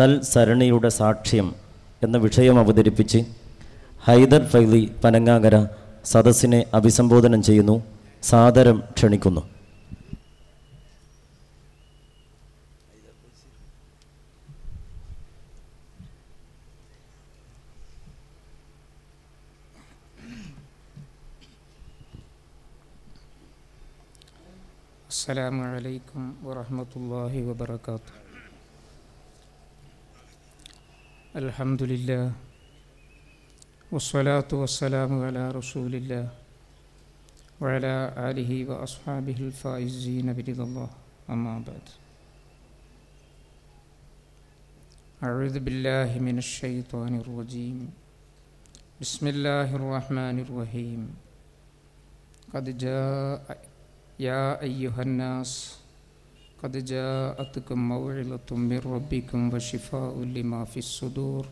തൽസരണിയുടെ സാക്ഷ്യം എന്ന വിഷയം അവതരിപ്പിച്ച് ഹൈദർ ഫൈലി പനങ്ങാങ്കര സദസ്സിനെ അഭിസംബോധനം ചെയ്യുന്നു സാദരം ക്ഷണിക്കുന്നു. അസ്സലാമു അലൈക്കും വറഹമത്തല്ലാഹി വബർക്കാത്തു الحمد لله والصلاة والسلام على رسول الله وعلى آله وأصحابه الفائزين برضا الله. أما بعد. أعوذ بالله من الشيطان الرجيم. بسم الله الرحمن الرحيم. قد جاء يا أيها الناس قد جاءتكم موعظة من ربكم وشفاء لما في الصدور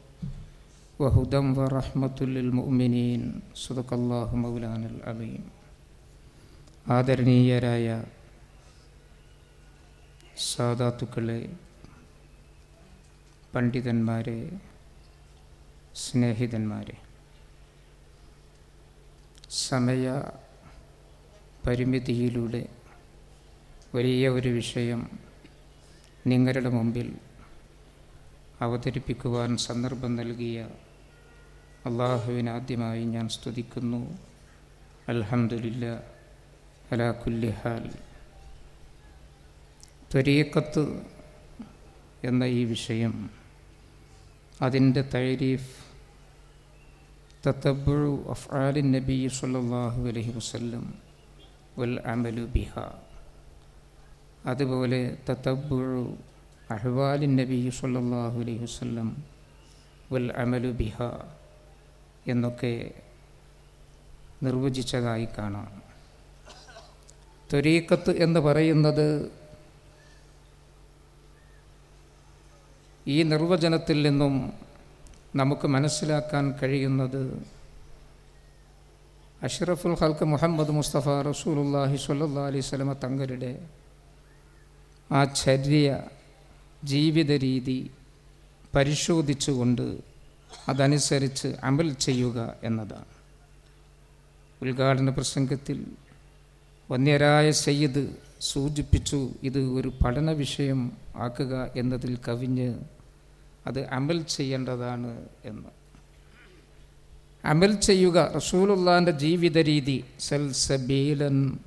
وهدى ورحمة للمؤمنين صدق الله مولانا العظيم ആദരണീയരായ സാധാത്തുക്കളെ പണ്ഡിതന്മാരെ സ്നേഹിതന്മാരെ സമയ പരിമിതിയിലൂടെ വലിയ ഒരു വിഷയം നിങ്ങളുടെ മുമ്പിൽ അവതരിപ്പിക്കുവാൻ സന്ദർഭം നൽകിയ അള്ളാഹുവിനാദ്യമായി ഞാൻ സ്തുതിക്കുന്നു. അലഹമുല്ല അലാഖുല്ലിഹാൽ ത്വരീക്കത്ത് എന്ന ഈ വിഷയം അതിന്റെ തൈരീഫ് തത്തബുഴു അഫ്ആലിൻ നബി സല്ലല്ലാഹു അലഹി വസല്ലം വൽ അമലു ബിഹ. അതുപോലെ തത്തബുഴു അഹ്വാലിൻ നബി സല്ലാഹു അലൈഹി വസ്ലം വൽ അമലു ബിഹ എന്നൊക്കെ നിർവചിച്ചതായി കാണാം. ത്വരീക്കത്ത് എന്ന് പറയുന്നത് ഈ നിർവചനത്തിൽ നിന്നും നമുക്ക് മനസ്സിലാക്കാൻ കഴിയുന്നത് അഷ്റഫുൽ ഹൽക്ക് മുഹമ്മദ് മുസ്തഫ റസൂലുല്ലാഹി സ്വല്ലാ അലൈഹി സ്വലമ തങ്ങളുടെ ആ ചര്യ ജീവിത രീതി പരിശോധിച്ചുകൊണ്ട് അതനുസരിച്ച് അമൽ ചെയ്യുക എന്നതാണ്. ഉദ്ഘാടന പ്രസംഗത്തിൽ വന്യരായ സയ്യിദ് സൂചിപ്പിച്ചു ഇത് ഒരു പഠന വിഷയം ആക്കുക എന്നതിൽ കവിഞ്ഞ് അത് അമൽ ചെയ്യേണ്ടതാണ് എന്ന്. അമൽ ചെയ്യുക റസൂലുള്ളാന്റെ ജീവിത രീതി സൽ സബീലൻ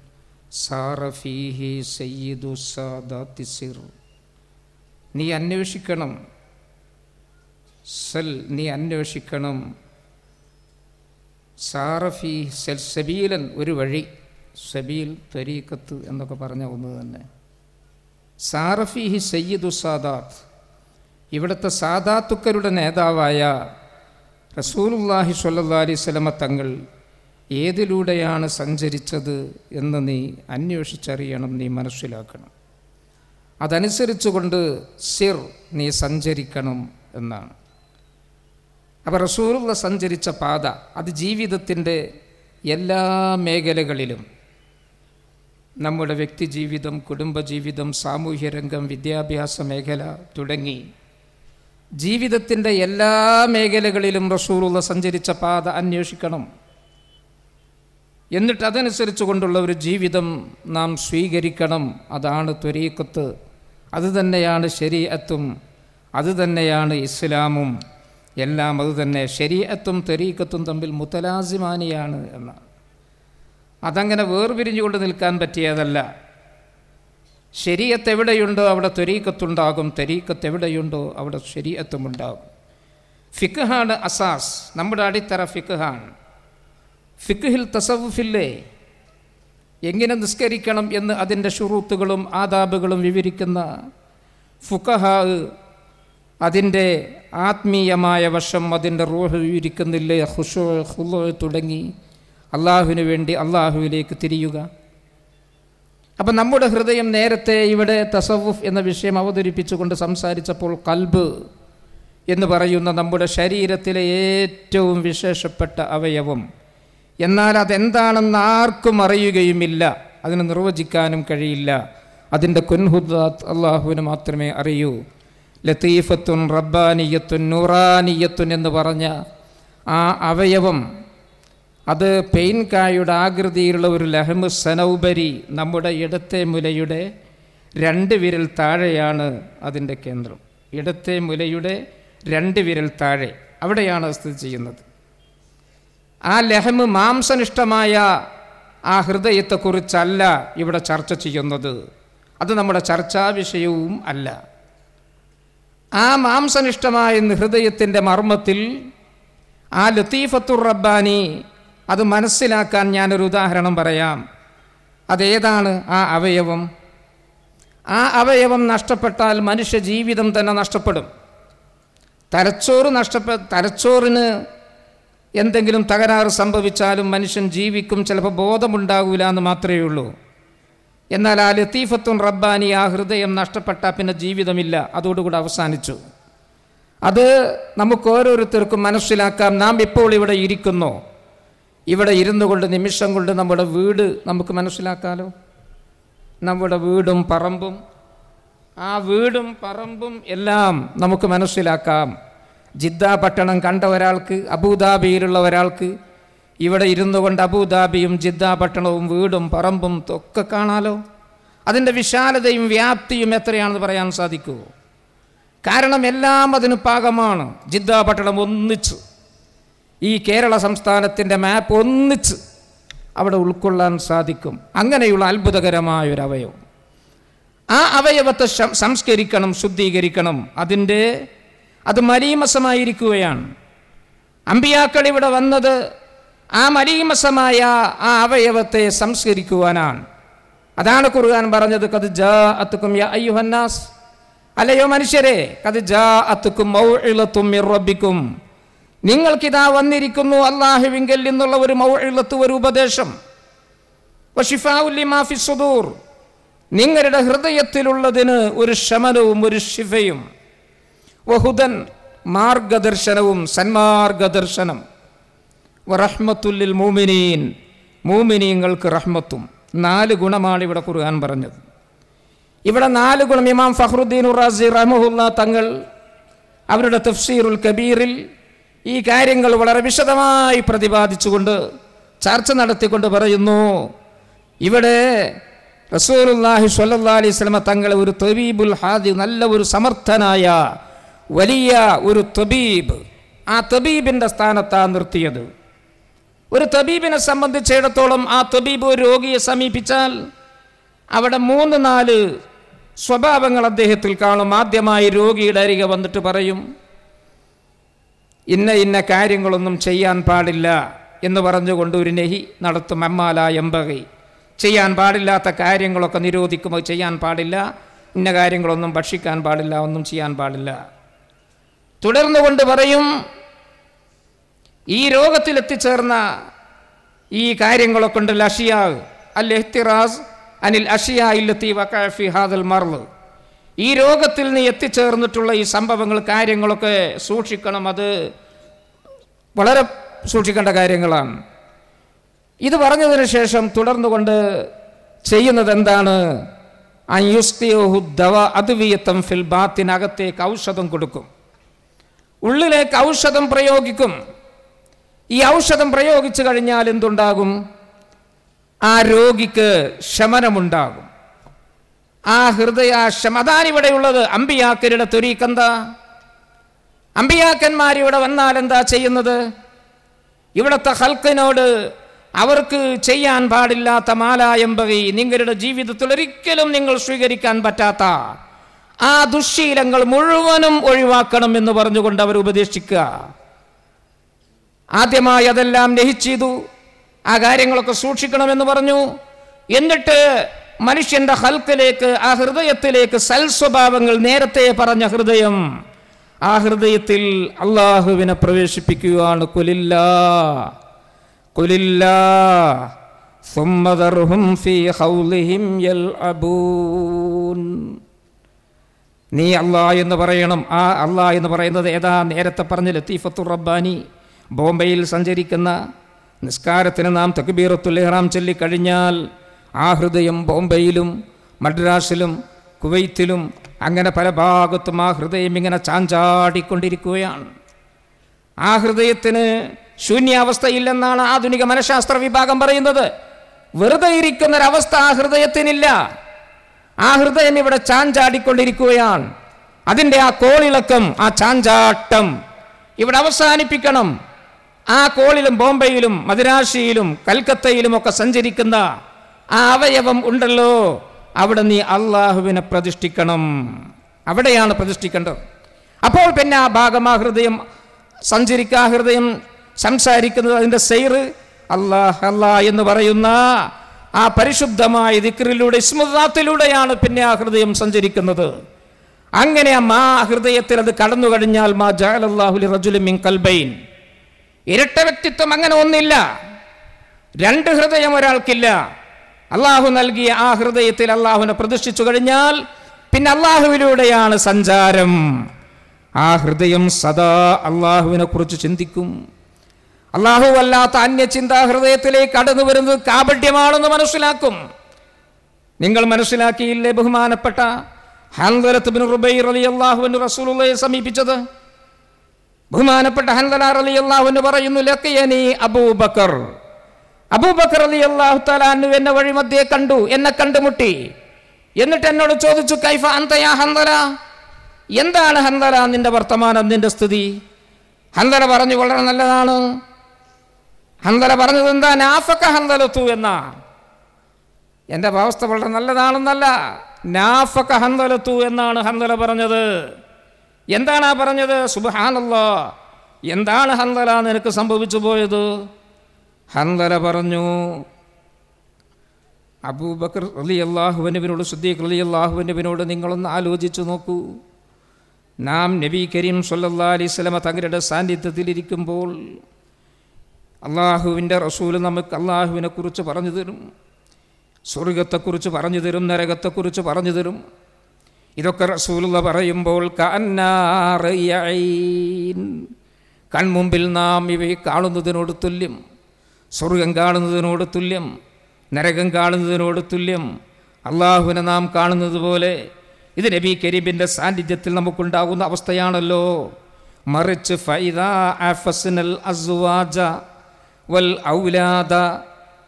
സാറഫീഹി സയ്യിദു സാദാത്തിസിർ നീ അന്വേഷിക്കണം. സൽ നീ അന്വേഷിക്കണം. സാറഫി സൽ സബീലൻ ഒരു വഴി. സബീൽ ത്വരീക്കത്ത് എന്നൊക്കെ പറഞ്ഞ ഒന്ന് തന്നെ. സാറഫിഹി സയ്യിദു സാദാത്ത്. ഇവിടുത്തെ സാദാത്തുക്കരുടെ നേതാവായ റസൂലുല്ലാഹി സ്വല്ലല്ലാഹി അലൈഹി സ്വലമ തങ്ങൾ ഏതിലൂടെയാണ് സഞ്ചരിച്ചത് എന്ന് നീ അന്വേഷിച്ചറിയണം നീ മനസ്സിലാക്കണം. അതനുസരിച്ചുകൊണ്ട് സിർ നീ സഞ്ചരിക്കണം എന്നാണ്. അപ്പോൾ റസൂറുള്ള സഞ്ചരിച്ച പാത അത് ജീവിതത്തിന്റെ എല്ലാ മേഖലകളിലും നമ്മുടെ വ്യക്തിജീവിതം കുടുംബജീവിതം സാമൂഹ്യ രംഗം വിദ്യാഭ്യാസ മേഖല തുടങ്ങി. ജീവിതത്തിന്റെ എല്ലാ മേഖലകളിലും റസൂറുള്ള സഞ്ചരിച്ച പാത അന്വേഷിക്കണം. എന്നിട്ട് അതനുസരിച്ച് കൊണ്ടുള്ള ഒരു ജീവിതം നാം സ്വീകരിക്കണം. അതാണ് ത്വരീക്കത്ത് അതുതന്നെയാണ് ശരീഅത്തും അതുതന്നെയാണ് ഇസ്ലാമും. എല്ലാം അതുതന്നെ ശരീഅത്തും ത്വരീക്കത്തും തമ്മിൽ മുത്തലാസിമാനിയാണ് എന്നാണ് അതങ്ങനെ വേർപിരിഞ്ഞുകൊണ്ട് നിൽക്കാൻ പറ്റിയതല്ല. ശരീഅത്ത് എവിടെയുണ്ടോ അവിടെ ത്വരീക്കത്തുണ്ടാകും തെരീക്കത്ത് എവിടെയുണ്ടോ അവിടെ ശരീഅത്തും ഉണ്ടാകും ഫിഖാണ് അസാസ്. നമ്മുടെ അടിത്തറ ഫിഖാണ് ഫിഖിൽ തസവുഫില്ലേ എങ്ങനെ നിസ്കരിക്കണം എന്ന് അതിന്റെ ഷുറൂത്തുകളും ആദാബുകളും വിവരിക്കുന്ന ഫുഖഹാ അതിന്റെ ആത്മീയമായ വശം അതിന്റെ റൂഹ് വിവരിക്കുന്നില്ലേ? ഹുഷോ ഹുലോ തുടങ്ങി. അള്ളാഹുവിന് വേണ്ടി അള്ളാഹുവിലേക്ക് തിരിയുക. അപ്പം നമ്മുടെ ഹൃദയം നേരത്തെ ഇവിടെ തസവുഫ് എന്ന വിഷയം അവതരിപ്പിച്ചുകൊണ്ട് സംസാരിച്ചപ്പോൾ കൽബ് എന്ന് പറയുന്ന നമ്മുടെ ശരീരത്തിലെ ഏറ്റവും വിശേഷപ്പെട്ട അവയവം എന്നാൽ അതെന്താണെന്ന് ആർക്കും അറിയുകയുമില്ല. അതിനെ നിർവചിക്കാനും കഴിയില്ല. അതിന്റെ കുൻഹുദാത്ത് അള്ളാഹുവിന് മാത്രമേ അറിയൂ. ലത്തീഫത്തുൻ റബ്ബാനിയത്തുൻ നൂറാനിയത്തുൻ എന്ന് പറഞ്ഞ ആ അവയവം അത് പെയിൻകായുടെ ആകൃതിയിലുള്ള ഒരു ലഹമു സനൗബരി നമ്മുടെ ഇടത്തെ മുലയുടെ രണ്ട് വിരൽ താഴെയാണ് അതിന്റെ കേന്ദ്രം. ഇടത്തെ മുലയുടെ രണ്ട് വിരൽ താഴെ. അവിടെയാണ് സ്ഥിതി ചെയ്യുന്നത്. ആ ലഹമ് മാംസനിഷ്ഠമായ ആ ഹൃദയത്തെക്കുറിച്ചല്ല ഇവിടെ ചർച്ച ചെയ്യുന്നത്. അത് നമ്മുടെ ചർച്ചാ വിഷയവും അല്ല. ആ മാംസനിഷ്ഠമായ ഹൃദയത്തിന്റെ മർമ്മത്തിൽ ആ ലത്തീഫത്തുർ റബ്ബാനി അത് മനസ്സിലാക്കാൻ ഞാനൊരു ഉദാഹരണം പറയാം. അതേതാണ് ആ അവയവം? ആ അവയവം നഷ്ടപ്പെട്ടാൽ മനുഷ്യ ജീവിതം തന്നെ നഷ്ടപ്പെടും. തലച്ചോറ് നഷ്ടപ്പെ തലച്ചോറിന് എന്തെങ്കിലും തകരാറ് സംഭവിച്ചാലും മനുഷ്യൻ ജീവിക്കും ചിലപ്പോൾ ബോധമുണ്ടാകില്ല എന്ന് മാത്രമേ ഉള്ളൂ. എന്നാൽ ആ ലത്തീഫത്തും റബ്ബാനി ആ ഹൃദയം നഷ്ടപ്പെട്ടാൽ പിന്നെ ജീവിതമില്ല. അതോടുകൂടി അവസാനിച്ചു. അത് നമുക്ക് ഓരോരുത്തർക്കും മനസ്സിലാക്കാം. നാം ഇപ്പോൾ ഇവിടെ ഇരിക്കുന്നു. ഇവിടെ ഇരുന്നു കൊണ്ട് നിമിഷം കൊണ്ട് നമ്മുടെ വീട് നമുക്ക് മനസ്സിലാക്കാലോ? നമ്മുടെ വീടും പറമ്പും ആ വീടും പറമ്പും എല്ലാം നമുക്ക് മനസ്സിലാക്കാം. ജിദ്ദ പട്ടണം കണ്ട ഒരാൾക്ക് അബുദാബിയിലുള്ള ഒരാൾക്ക് ഇവിടെ ഇരുന്നു കൊണ്ട് അബുദാബിയും ജിദ്ദ പട്ടണവും വീടും പറമ്പും ഒക്കെ കാണാലോ? അതിന്റെ വിശാലതയും വ്യാപ്തിയും എത്രയാണെന്ന് പറയാൻ സാധിക്കുമോ കാരണം എല്ലാം അതിന് പാകമാണ്. ജിദ്ദ പട്ടണം ഒന്നിച്ച്. ഈ കേരള സംസ്ഥാനത്തിന്റെ മാപ്പ് ഒന്നിച്ച് അവിടെ ഉൾക്കൊള്ളാൻ സാധിക്കും. അങ്ങനെയുള്ള അത്ഭുതകരമായ ഒരു അവയവം ആ അവയവത്തെ സംസ്കരിക്കണം ശുദ്ധീകരിക്കണം. അതിന്റെ അത് മലീമസമായിരിക്കുകയാണ് അമ്പിയാക്കൾ ഇവിടെ വന്നത് ആ മലീമസമായ ആ അവയവത്തെ സംസ്കരിക്കുവാനാണ്. അതാണ് ഖുർആൻ പറഞ്ഞത് കത് ജാ അത്തുക്കും യാ അയ്യുഹന്നാസ്. അല്ലയോ മനുഷ്യരെ കത് ജാ അത്തുക്കും മൗഇളത്തും റബ്ബിക്കും. നിങ്ങൾക്കിതാ വന്നിരിക്കുന്നു അള്ളാഹുവിങ്കൽ നിന്നുള്ള ഒരു മൗഇളത്ത് ഒരു ഉപദേശം. ഫി സുദൂർ. നിങ്ങളുടെ ഹൃദയത്തിലുള്ളതിന് ഒരു ശമനവും ഒരു ശിഫയും. വഹുദൻ മാർഗദർശനവും സന്മാർഗദർശനം. റഹ്മത്തുല്ലിൽ മൂമിനീൻ മൂമിനീങ്ങൾക്ക് റഹ്മത്തും. നാല് ഗുണമാണ് ഇവിടെ ഖുർആൻ പറഞ്ഞത്. ഇവിടെ നാല് ഗുണം ഇമാം ഫഹ്റുദ്ദീൻ ഉറാസി റഹ്മുല്ല തങ്ങൾ അവരുടെ തഫ്സീറുൽ കബീറിൽ ഈ കാര്യങ്ങൾ വളരെ വിശദമായി പ്രതിപാദിച്ചുകൊണ്ട് ചർച്ച നടത്തിക്കൊണ്ട് പറയുന്നു. ഇവിടെ റസൂലുല്ലാഹി സ്വല്ലല്ലാഹി അലൈഹി സ്വലമ തങ്ങളെ ഒരു തവീബുൽ ഹാദി നല്ല ഒരു സമർത്ഥനായ വലിയ ഒരു തബീബ്. ആ തബീബിന്റെ സ്ഥാനത്താണ് നിർത്തിയത്. ഒരു തബീബിനെ സംബന്ധിച്ചിടത്തോളം ആ തബീബ് ഒരു രോഗിയെ സമീപിച്ചാൽ അവിടെ മൂന്ന് നാല് സ്വഭാവങ്ങൾ അദ്ദേഹത്തിൽ കാണും. ആദ്യമായി രോഗിയുടെ അരികെ വന്നിട്ട് പറയും ഇന്ന ഇന്ന കാര്യങ്ങളൊന്നും ചെയ്യാൻ പാടില്ല എന്ന് പറഞ്ഞുകൊണ്ട് ഒരു നെഹി നടത്തും. അമ്മാല എമ്പകൈ ചെയ്യാൻ പാടില്ലാത്ത കാര്യങ്ങളൊക്കെ നിരോധിക്കുമ്പോൾ ചെയ്യാൻ പാടില്ല. ഇന്ന കാര്യങ്ങളൊന്നും ഭക്ഷിക്കാൻ പാടില്ല. ഒന്നും ചെയ്യാൻ പാടില്ല. തുടർന്നു കൊണ്ട് പറയും ഈ രോഗത്തിൽ എത്തിച്ചേർന്ന ഈ കാര്യങ്ങളൊക്കെ ഉണ്ട് അഷിയാവ് അൽ എഹ്തിറാസ് അനിൽ അഷിയ ഇല്ലത്തി വക്കാഫി ഹാദൽ മർവ് ഈ രോഗത്തിൽ നീ എത്തിച്ചേർന്നിട്ടുള്ള ഈ സംഭവങ്ങൾ കാര്യങ്ങളൊക്കെ സൂക്ഷിക്കണം. അത് വളരെ സൂക്ഷിക്കേണ്ട കാര്യങ്ങളാണ്. ഇത് പറഞ്ഞതിന് ശേഷം തുടർന്നുകൊണ്ട് ചെയ്യുന്നത് എന്താണ് അയുസ്തിയോഹു ദവ അതുവിയത്തം ഫിൽ ബാത്തിനകത്തേക്ക് ഔഷധം കൊടുക്കും. ഉള്ളിലേക്ക് ഔഷധം പ്രയോഗിക്കും. ഈ ഔഷധം പ്രയോഗിച്ചു കഴിഞ്ഞാൽ എന്തുണ്ടാകും? ആ രോഗിക്ക് ശമനമുണ്ടാകും. ആ ഹൃദയ ശമ അതാണ് ഇവിടെയുള്ളത്. അമ്പിയാക്കരുടെ തൊരീക്കെന്താ അമ്പിയാക്കന്മാർ ഇവിടെ വന്നാൽ എന്താ ചെയ്യുന്നത്? ഇവിടുത്തെ ഹൽക്കിനോട് അവർക്ക് ചെയ്യാൻ പാടില്ലാത്ത മാലായമ്പകി നിങ്ങളുടെ ജീവിതത്തിൽ ഒരിക്കലും നിങ്ങൾ സ്വീകരിക്കാൻ പറ്റാത്ത ആ ദുശ്ശീലങ്ങൾ മുഴുവനും ഒഴിവാക്കണം എന്ന് പറഞ്ഞുകൊണ്ട് അവർ ഉപദേശിക്കുക. ആദ്യമായി അതെല്ലാം ലഹിച്ചു ആ കാര്യങ്ങളൊക്കെ സൂക്ഷിക്കണമെന്ന് പറഞ്ഞു. എന്നിട്ട് മനുഷ്യന്റെ ഹൽക്കിലേക്ക് ആ ഹൃദയത്തിലേക്ക് സൽസ്വഭാവങ്ങൾ നേരത്തെ പറഞ്ഞ ഹൃദയം ആ ഹൃദയത്തിൽ അള്ളാഹുവിനെ പ്രവേശിപ്പിക്കുകയാണ്. കൊലില്ല കൊലില്ല സുമ്മദർഹും ഫീ ഹൗലിഹിം യൽഅബൂൻ. നീ അള്ളാ എന്ന് പറയണം. ആ അള്ളാ എന്ന് പറയുന്നത് ഏതാ? നേരത്തെ പറഞ്ഞ ലത്തീഫത്തുർ റബ്ബാനി ബോംബെയിൽ സഞ്ചരിക്കുന്ന നിസ്കാരത്തിന് നാം തക്ബീറത്തുൽ ഇഹ്റാം ചൊല്ലിക്കഴിഞ്ഞാൽ ആ ഹൃദയം ബോംബെയിലും മദ്രാസിലും കുവൈത്തിലും അങ്ങനെ പല ഭാഗത്തും ആ ഹൃദയം ഇങ്ങനെ ചാഞ്ചാടിക്കൊണ്ടിരിക്കുകയാണ്. ആ ഹൃദയത്തിന് ശൂന്യാവസ്ഥയില്ലെന്നാണ് ആധുനിക മനഃശാസ്ത്ര വിഭാഗം പറയുന്നത്. വെറുതെ ഇരിക്കുന്നൊരവസ്ഥ ആ ഹൃദയത്തിനില്ല. ആ ഹൃദയം ഇവിടെ ചാഞ്ചാടിക്കൊണ്ടിരിക്കുകയാണ് അതിന്റെ ആ കോളിളക്കം ആ ചാഞ്ചാട്ടം ഇവിടെ അവസാനിപ്പിക്കണം. ആ കോളിലും ബോംബെയിലും മദിരാശിയിലും കൽക്കത്തയിലും ഒക്കെ സഞ്ചരിക്കുന്ന ആ അവയവം ഉണ്ടല്ലോ. അവിടെ നീ അള്ളാഹുവിനെ പ്രതിഷ്ഠിക്കണം. അവിടെയാണ് പ്രതിഷ്ഠിക്കേണ്ടത്. അപ്പോൾ പിന്നെ ആ ഭാഗം ആ ഹൃദയം സഞ്ചരിക്കുക ആ ഹൃദയം സംസാരിക്കുന്നത് അതിന്റെ സെയ്റ് അല്ലാഹ് അല്ലാ എന്ന് പറയുന്ന ആ പരിശുദ്ധമായ ദിക്റിലൂടെ സ്മൃതാത്തിലൂടെയാണ് പിന്നെ ആ ഹൃദയം സഞ്ചരിക്കുന്നത്. അങ്ങനെ മാ ഹൃദയത്തിൽ അത് കടന്നു കഴിഞ്ഞാൽ മാ ജാലല്ലാഹുലി റജുലിമിൻ കൽബൈൻ. ഇരട്ട വ്യക്തിത്വം അങ്ങനെ ഒന്നില്ല. രണ്ട് ഹൃദയം ഒരാൾക്കില്ല. അള്ളാഹു നൽകിയ ആ ഹൃദയത്തിൽ അള്ളാഹുവിനെ പ്രതിഷ്ഠിച്ചു കഴിഞ്ഞാൽ പിന്നെ അള്ളാഹുവിലൂടെയാണ് സഞ്ചാരം. ആ ഹൃദയം സദാ അള്ളാഹുവിനെ കുറിച്ച് ചിന്തിക്കും. അള്ളാഹു അല്ലാത്ത അന്യചിന്ത ഹൃദയത്തിലേക്ക് കടന്നു വരുന്നത് കാപട്യമാണെന്ന് മനസ്സിലാക്കും. നിങ്ങൾ മനസ്സിലാക്കിയില്ലേ ബഹുമാനപ്പെട്ട ഹൻദലത്ത് റുബൈ സമീപിച്ചത്? ബഹുമാനപ്പെട്ട ഹൻദല അലി അള്ളാഹുവിന് പറയുന്നു അബൂബക്കർ അബൂബക്കർ അലി അള്ളാഹു തലാനു എന്നെ വഴി മധ്യേ കണ്ടു എന്നെ കണ്ടുമുട്ടി. എന്നിട്ട് എന്നോട് ചോദിച്ചു കൈഫ അന്തയാ ഹന്തല എന്താണ് ഹന്തല നിന്റെ വർത്തമാനം നിന്റെ സ്ഥിതി? ഹന്തല പറഞ്ഞു വളരെ നല്ലതാണ്. ഹന്തല പറഞ്ഞത് എന്താ? നാഫക്ക ഹന്തലത്തു എന്നാ? എന്റെ അവസ്ഥ വളരെ നല്ലതാണെന്നല്ല. നാഫക്ക ഹന്തലത്തു എന്നാണ് ഹന്തല പറഞ്ഞത്. എന്താണ് ആ പറഞ്ഞത്? സുബഹാനല്ലോ. എന്താണ് ഹന്തല നിനക്ക് സംഭവിച്ചു പോയത്? ഹന്തല പറഞ്ഞു അബൂബക്കർ അലി അള്ളാഹുവിനോട് സുദ്ദീഖ് അലി അള്ളാഹുവിനോട് നിങ്ങളൊന്ന് ആലോചിച്ചു നോക്കൂ. നാം നബി കരീം സല്ലാ അലൈഹി സ്വലമ തങ്ങളുടെ സാന്നിധ്യത്തിലിരിക്കുമ്പോൾ അള്ളാഹുവിന്റെ റസൂൽ നമുക്ക് അള്ളാഹുവിനെ കുറിച്ച് പറഞ്ഞു തരും. സ്വർഗത്തെക്കുറിച്ച് പറഞ്ഞു തരും നരകത്തെക്കുറിച്ച് പറഞ്ഞു തരും. ഇതൊക്കെ റസൂലുള്ള പറയുമ്പോൾ. കൺമുമ്പിൽ നാം ഇവയെ കാണുന്നതിനോട് തുല്യം സ്വർഗം കാണുന്നതിനോട് തുല്യം നരകം കാണുന്നതിനോട് തുല്യം. അള്ളാഹുവിനെ നാം കാണുന്നത് പോലെ ഇത് നബി കരീബിന്റെ സാന്നിധ്യത്തിൽ നമുക്കുണ്ടാകുന്ന അവസ്ഥയാണല്ലോ. മറിച്ച് ഫൈദാ അഫസ്നൽ അസ്വാജ. വൽ ഔലാദ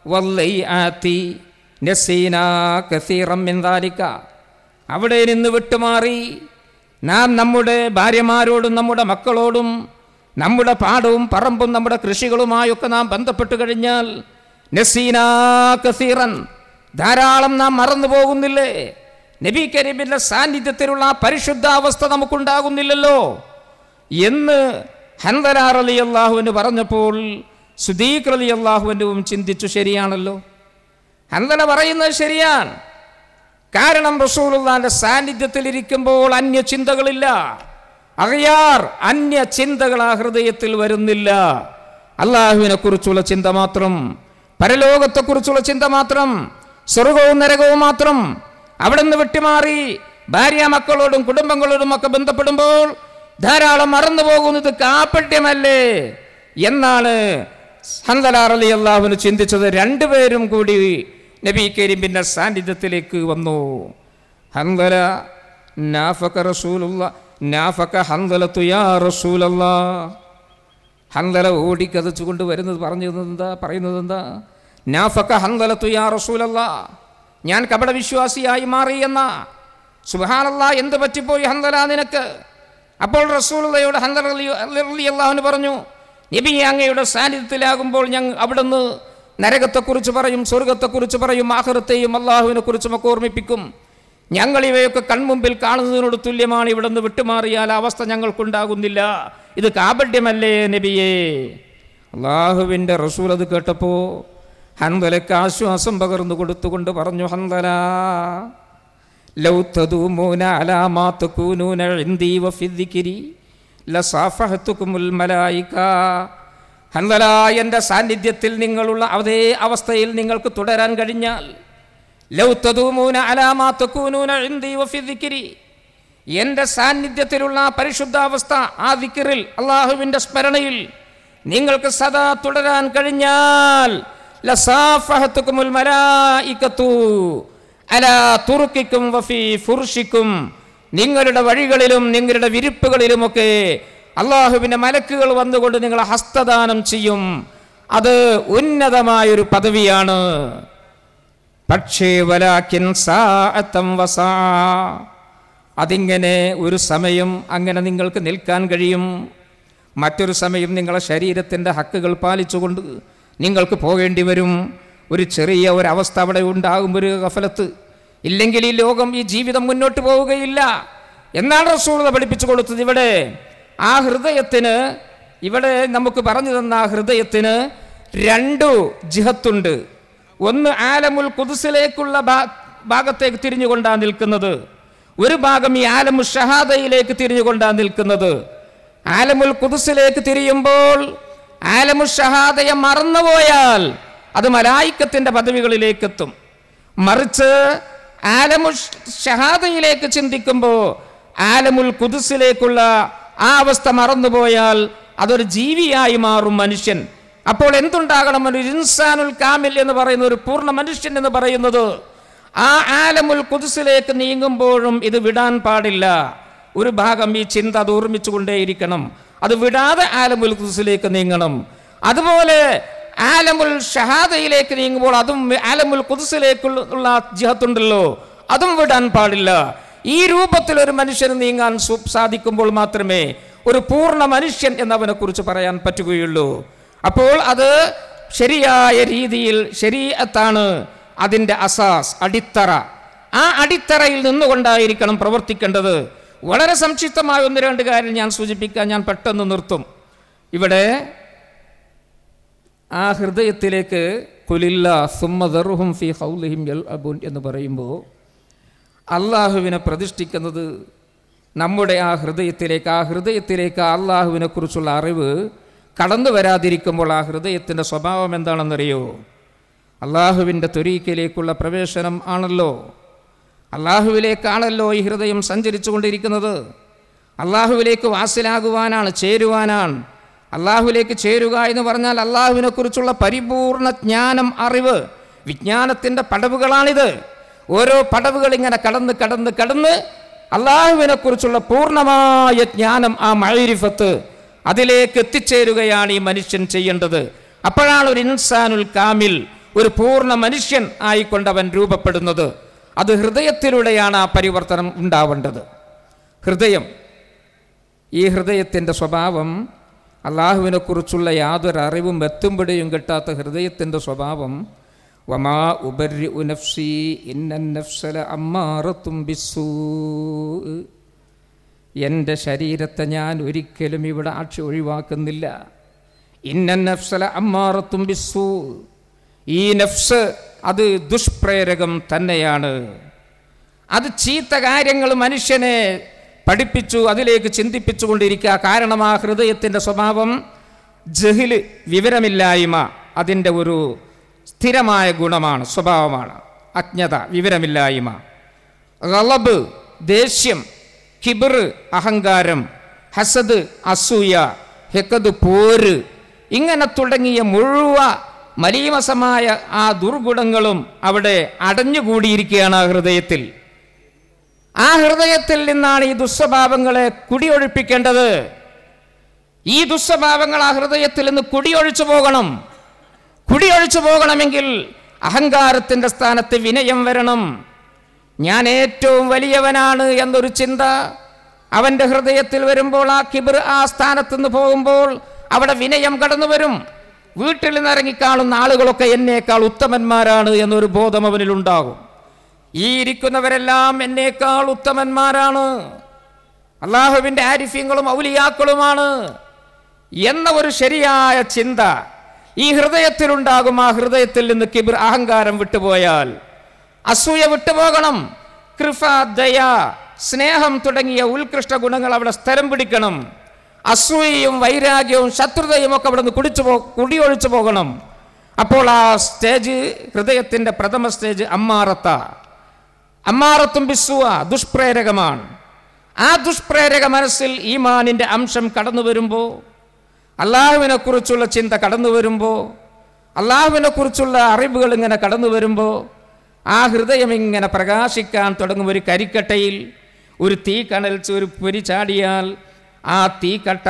വല്ലൈആത്തി നസീനാ കസീറം മിൻ അവിടെ നിന്ന് വിട്ടുമാറി നാം നമ്മുടെ ഭാര്യമാരോടും നമ്മുടെ മക്കളോടും നമ്മുടെ പാടവും പറമ്പും നമ്മുടെ കൃഷികളുമായൊക്കെ നാം ബന്ധപ്പെട്ട് കഴിഞ്ഞാൽ നസീനാ കസീറൻ. ധാരാളം നാം മറന്നു പോകുന്നില്ലേ? നബി കരീമിന്റെ സാന്നിധ്യത്തിലുള്ള ആ പരിശുദ്ധാവസ്ഥ നമുക്കുണ്ടാകുന്നില്ലല്ലോ. എന്ന് ഹന്തലാർ അലി അള്ളാഹുവിന് പറഞ്ഞപ്പോൾ സുദീഖ് അലി അള്ളാഹുവിന്റെവും ചിന്തിച്ചു ശരിയാണല്ലോ. ഹൻദല പറയുന്നത് ശരിയാണ്. കാരണം റസൂലുള്ളാന്റെ സാന്നിധ്യത്തിൽ ഇരിക്കുമ്പോൾ അന്യ ചിന്തകളില്ല. അറിയാർ അന്യ ചിന്തകൾ ആ ഹൃദയത്തിൽ വരുന്നില്ല. അള്ളാഹുവിനെ കുറിച്ചുള്ള ചിന്ത മാത്രം പരലോകത്തെക്കുറിച്ചുള്ള ചിന്ത മാത്രം സ്വർഗവും നരകവും മാത്രം അവിടെ നിന്ന് വിട്ടുമാറി ഭാര്യ മക്കളോടും കുടുംബങ്ങളോടും ഒക്കെ ബന്ധപ്പെടുമ്പോൾ ധാരാളം മറന്നു പോകുന്നത് കാപ്പട്യമല്ലേ എന്നാണ് ഹന്തലാർ അലി അള്ളാഹുവിന് ചിന്തിച്ചത് രണ്ടുപേരും കൂടി നബി കരീമിന്റെ സാന്നിധ്യത്തിലേക്ക് വന്നു. ഹന്തല നാഫക റസൂലുള്ള നാഫക ഹന്തലത്തു യാ റസൂലല്ലാ. ഹന്തല ഓടിക്കതച്ചുകൊണ്ട് വരുന്നത് പറഞ്ഞത് എന്താ? പറയുന്നത് എന്താ? നാഫക ഹന്തലത്തു യാ റസൂലല്ല. ഞാൻ കപട വിശ്വാസിയായി മാറി എന്ന. സുഹാനല്ലാ എന്ത് പറ്റിപ്പോയി ഹന്തല നിനക്ക്? അപ്പോൾ റസൂലയോട് ഹന്തലി അള്ളാഹുന് പറഞ്ഞു നബി അങ്ങയുടെ സാന്നിധ്യത്തിലാകുമ്പോൾ ഞങ്ങൾ അവിടുന്ന് നരകത്തെക്കുറിച്ച് പറയും സ്വർഗത്തെക്കുറിച്ച് പറയും ആഹൃത്തെയും അള്ളാഹുവിനെ കുറിച്ചും ഒക്കെ ഓർമ്മിപ്പിക്കും. ഞങ്ങൾ ഇവയൊക്കെ കൺമുമ്പിൽ കാണുന്നതിനോട് തുല്യമാണ് ഇവിടുന്ന് വിട്ടുമാറിയാൽ അവസ്ഥ ഞങ്ങൾക്കുണ്ടാകുന്നില്ല. ഇത് കാപഢ്യമല്ലേ നബിയേ? അള്ളാഹുവിന്റെ റസൂൽ അത് കേട്ടപ്പോൾ ഹന്തലക്ക് ആശ്വാസം പകർന്നു കൊടുത്തുകൊണ്ട് പറഞ്ഞു ഹന്തല ലൗ തദൂമൂന അലാ മാ തകൂനൂന ഇൻദി വഫി മലായിക. ഹന്തല എന്റെ സാന്നിധ്യത്തിൽ നിങ്ങളുള്ള അതേ അവസ്ഥയിൽ നിങ്ങൾക്ക് തുടരാൻ കഴിഞ്ഞാൽ ലൗത്തതൂമൂന തദൂമൂന അലാ മാ തകൂനൂന ഇൻദി ദിക്രി. എന്റെ സാന്നിധ്യത്തിലുള്ള പരിശുദ്ധാവസ്ഥ ആ ദിക്കിറിൽ അള്ളാഹുവിന്റെ സ്മരണയിൽ നിങ്ങൾക്ക് സദാ തുടരാൻ കഴിഞ്ഞാൽ ലസാഫഹത്തുകുമുൽ മലായികത്തു അലാ തുറുക്കിക്കും വഫി ഫുർഷിക്കും നിങ്ങളുടെ വഴികളിലും നിങ്ങളുടെ വിരിപ്പുകളിലുമൊക്കെ അള്ളാഹുവിന്റെ മലക്കുകൾ വന്നുകൊണ്ട് നിങ്ങളെ ഹസ്തദാനം ചെയ്യും. അത് ഉന്നതമായൊരു പദവിയാണ്. പക്ഷേ വലാക്കിൻ സാഅത്തം അതിങ്ങനെ ഒരു സമയം അങ്ങനെ നിങ്ങൾക്ക് നിൽക്കാൻ കഴിയും. മറ്റൊരു സമയം നിങ്ങളെ ശരീരത്തിന്റെ ഹക്കുകൾ പാലിച്ചുകൊണ്ട് നിങ്ങൾക്ക് പോകേണ്ടി വരും. ഒരു ചെറിയ ഒരവസ്ഥ അവിടെ ഉണ്ടാകും ഒരു ഗഫലത്ത്. ഇല്ലെങ്കിൽ ഈ ലോകം ഈ ജീവിതം മുന്നോട്ട് പോവുകയില്ല. എന്നാണ് റസൂളത പഠിപ്പിച്ചു കൊടുത്തത് ഇവിടെ. ആ ഹൃദയത്തിന് ഇവിടെ നമുക്ക് പറഞ്ഞു തന്ന ആ ഹൃദയത്തിന് രണ്ടു ജിഹത്തുണ്ട്. ഒന്ന് ആലമുൽ കുതുസിലേക്കുള്ള ഭാഗത്തേക്ക് തിരിഞ്ഞുകൊണ്ടാണ് നിൽക്കുന്നത്. ഒരു ഭാഗം ഈ ആലമു ഷഹാദയിലേക്ക് തിരിഞ്ഞുകൊണ്ടാണ് നിൽക്കുന്നത്. ആലമുൽ കുതുസിലേക്ക് തിരിയുമ്പോൾ ആലമു ഷഹാദയെ മറന്നുപോയാൽ അത് മലായിക്കത്തിന്റെ പദവികളിലേക്കെത്തും. മറിച്ച് ആലമു ഷഹാദയിലേക്ക് ചിന്തിക്കുമ്പോൾ ആലമുൽ കുതിസിലേക്കുള്ള ആ അവസ്ഥ മറന്നുപോയാൽ അതൊരു ജീവിയായി മാറും മനുഷ്യൻ. അപ്പോൾ എന്തുണ്ടാകണം? ഒരു ഇൻസാനുൽ കാമിൽ എന്ന് പറയുന്ന ഒരു പൂർണ മനുഷ്യൻ എന്ന് പറയുന്നത് ആ ആലമുൽ കുതിസിലേക്ക് നീങ്ങുമ്പോഴും ഇത് വിടാൻ പാടില്ല. ഒരു ഭാഗം ഈ ചിന്ത അത് ഓർമ്മിച്ചുകൊണ്ടേയിരിക്കണം. അത് വിടാതെ ആലമുൽ കുതിസിലേക്ക് നീങ്ങണം. അതുപോലെ ആലമുൽ ഷഹാദയിലേക്ക് നീങ്ങുമ്പോൾ അതും ആലമുൽ കുതിസിലേക്കുള്ള ജിഹത്തുണ്ടല്ലോ. അതും വിടാൻ പാടില്ല. ഈ രൂപത്തിൽ ഒരു മനുഷ്യന് നീങ്ങാൻ സാധിക്കുമ്പോൾ മാത്രമേ ഒരു പൂർണ മനുഷ്യൻ എന്നവനെ കുറിച്ച് പറയാൻ പറ്റുകയുള്ളൂ. അപ്പോൾ അത് ശരിയായ രീതിയിൽ ശരീഅത്താണ് അതിന്റെ അസാസ് അടിത്തറ. ആ അടിത്തറയിൽ നിന്നുകൊണ്ടായിരിക്കണം പ്രവർത്തിക്കേണ്ടത്. വളരെ സംക്ഷിപ്തമായ ഒന്ന് രണ്ട് കാര്യം ഞാൻ സൂചിപ്പിക്കാൻ ഞാൻ പെട്ടെന്ന് നിർത്തും. ഇവിടെ ആ ഹൃദയത്തിലേക്ക് കുലില്ല സുമ്മദർഹും ഫി ഹൗലിഹിം എൽ അബുൻ എന്ന് പറയുമ്പോൾ അള്ളാഹുവിനെ പ്രതിഷ്ഠിക്കുന്നത് നമ്മുടെ ആ ഹൃദയത്തിലേക്ക് ആ ഹൃദയത്തിലേക്ക് ആ അള്ളാഹുവിനെ അറിവ് കടന്നു വരാതിരിക്കുമ്പോൾ ആ ഹൃദയത്തിന്റെ സ്വഭാവം എന്താണെന്നറിയോ? അള്ളാഹുവിന്റെ തൊരീക്കിലേക്കുള്ള പ്രവേശനം ആണല്ലോ. അള്ളാഹുവിലേക്കാണല്ലോ ഈ ഹൃദയം സഞ്ചരിച്ചു കൊണ്ടിരിക്കുന്നത് അള്ളാഹുവിലേക്ക് വാസിലാകുവാനാണ് ചേരുവാനാണ്. അള്ളാഹുവിലേക്ക് ചേരുക എന്ന് പറഞ്ഞാൽ അള്ളാഹുവിനെ കുറിച്ചുള്ള പരിപൂർണ ജ്ഞാനം അറിവ് വിജ്ഞാനത്തിന്റെ പടവുകളാണിത്. ഓരോ പടവുകൾ ഇങ്ങനെ കടന്ന് കടന്ന് കടന്ന് അള്ളാഹുവിനെ കുറിച്ചുള്ള പൂർണമായ ജ്ഞാനം ആ മഴരിഫത്ത് അതിലേക്ക് എത്തിച്ചേരുകയാണ് ഈ മനുഷ്യൻ ചെയ്യേണ്ടത്. അപ്പോഴാണ് ഒരു ഇൻസാനുൽ കാമിൽ ഒരു പൂർണ മനുഷ്യൻ ആയിക്കൊണ്ട് അവൻ രൂപപ്പെടുന്നത്. അത് ഹൃദയത്തിലൂടെയാണ് ആ പരിവർത്തനം ഉണ്ടാവേണ്ടത്. ഹൃദയം ഈ ഹൃദയത്തിന്റെ സ്വഭാവം അള്ളാഹുവിനെക്കുറിച്ചുള്ള യാതൊരു അറിവും എത്തുമ്പോഴേയും കിട്ടാത്ത ഹൃദയത്തിന്റെ സ്വഭാവം വമാ ഉപരി ഉനഫ്സി ഇന്നഫ്സല അമ്മാറത്തും ബിസൂ എന്റെ ശരീരത്തെ ഞാൻ ഒരിക്കലും ഇവിടെ ആക്ഷി ഒഴിവാക്കുന്നില്ല. ഇന്ന നഫ്സല അമ്മാറത്തും ബിസൂ ഈ നഫ്സ് അത് ദുഷ്പ്രേരകം തന്നെയാണ്. അത് ചീത്ത കാര്യങ്ങൾ മനുഷ്യനെ പഠിപ്പിച്ചു അതിലേക്ക് ചിന്തിപ്പിച്ചു കൊണ്ടിരിക്കുക കാരണം ആ ഹൃദയത്തിന്റെ സ്വഭാവം ജഹിൽ വിവരമില്ലായ്മ അതിന്റെ ഒരു സ്ഥിരമായ ഗുണമാണ് സ്വഭാവമാണ്. അജ്ഞത വിവരമില്ലായ്മ. റളബ് ദേഷ്യം കിബിർ അഹങ്കാരം ഹസദ് അസൂയ ഹെക്കത് പോര് ഇങ്ങനെ തുടങ്ങിയ മുഴുവ മലീമസമായ ആ ദുർഗുണങ്ങളും അവിടെ അടഞ്ഞുകൂടിയിരിക്കുകയാണ് ആ ഹൃദയത്തിൽ. ആ ഹൃദയത്തിൽ നിന്നാണ് ഈ ദുസ്വഭാവങ്ങളെ കുടിയൊഴിപ്പിക്കേണ്ടത്. ഈ ദുസ്വഭാവങ്ങൾ ആ ഹൃദയത്തിൽ നിന്ന് കുടിയൊഴിച്ചു പോകണം. കുടിയൊഴിച്ചു പോകണമെങ്കിൽ അഹങ്കാരത്തിന്റെ സ്ഥാനത്ത് വിനയം വരണം. ഞാൻ ഏറ്റവും വലിയവനാണ് എന്നൊരു ചിന്ത അവന്റെ ഹൃദയത്തിൽ വരുമ്പോൾ ആ കിബിർ ആ സ്ഥാനത്ത് നിന്ന് പോകുമ്പോൾ അവിടെ വിനയം കടന്നു വരും. വീട്ടിൽ നിന്ന് ഇറങ്ങിക്കാണുന്ന ആളുകളൊക്കെ എന്നേക്കാൾ ഉത്തമന്മാരാണ് എന്നൊരു ബോധം അവനിലുണ്ടാകും. ഈ ഇരിക്കുന്നവരെല്ലാം എന്നേക്കാൾ ഉത്തമന്മാരാണ്. അള്ളാഹുവിന്റെ ആരിഫ്യങ്ങളും ഔലിയാക്കളുമാണ് എന്ന ഒരു ശരിയായ ചിന്ത ഈ ഹൃദയത്തിലുണ്ടാകും. ആ ഹൃദയത്തിൽ നിന്ന് കിബിർ അഹങ്കാരം വിട്ടുപോയാൽ അസൂയ വിട്ടുപോകണം കൃഫ ദയ സ്നേഹം തുടങ്ങിയ ഉത്കൃഷ്ട ഗുണങ്ങൾ അവിടെ സ്ഥലം പിടിക്കണം. അസൂയയും വൈരാഗ്യവും ശത്രുതയും ഒക്കെ അവിടെ നിന്ന് കുടിച്ചു പോ കുടിയൊഴിച്ചു പോകണം. അപ്പോൾ ആ സ്റ്റേജ് ഹൃദയത്തിന്റെ പ്രഥമ സ്റ്റേജ് അമ്മാറത്ത. അമ്മാറത്തും ബിസ്വ ദുഷ്പ്രേരകമാണ്. ആ ദുഷ്പ്രേരക മനസ്സിൽ ഈമാനിന്റെ അംശം കടന്നു വരുമ്പോൾ അള്ളാഹുവിനെക്കുറിച്ചുള്ള ചിന്ത കടന്നു വരുമ്പോൾ അള്ളാഹുവിനെക്കുറിച്ചുള്ള അറിവുകൾ ഇങ്ങനെ കടന്നു വരുമ്പോൾ ആ ഹൃദയം ഇങ്ങനെ പ്രകാശിക്കാൻ തുടങ്ങും ഒരു കരിക്കട്ടയിൽ ഒരു തീ കണൽച്ച് ഒരു പൊരി ചാടിയാൽ ആ തീക്കട്ട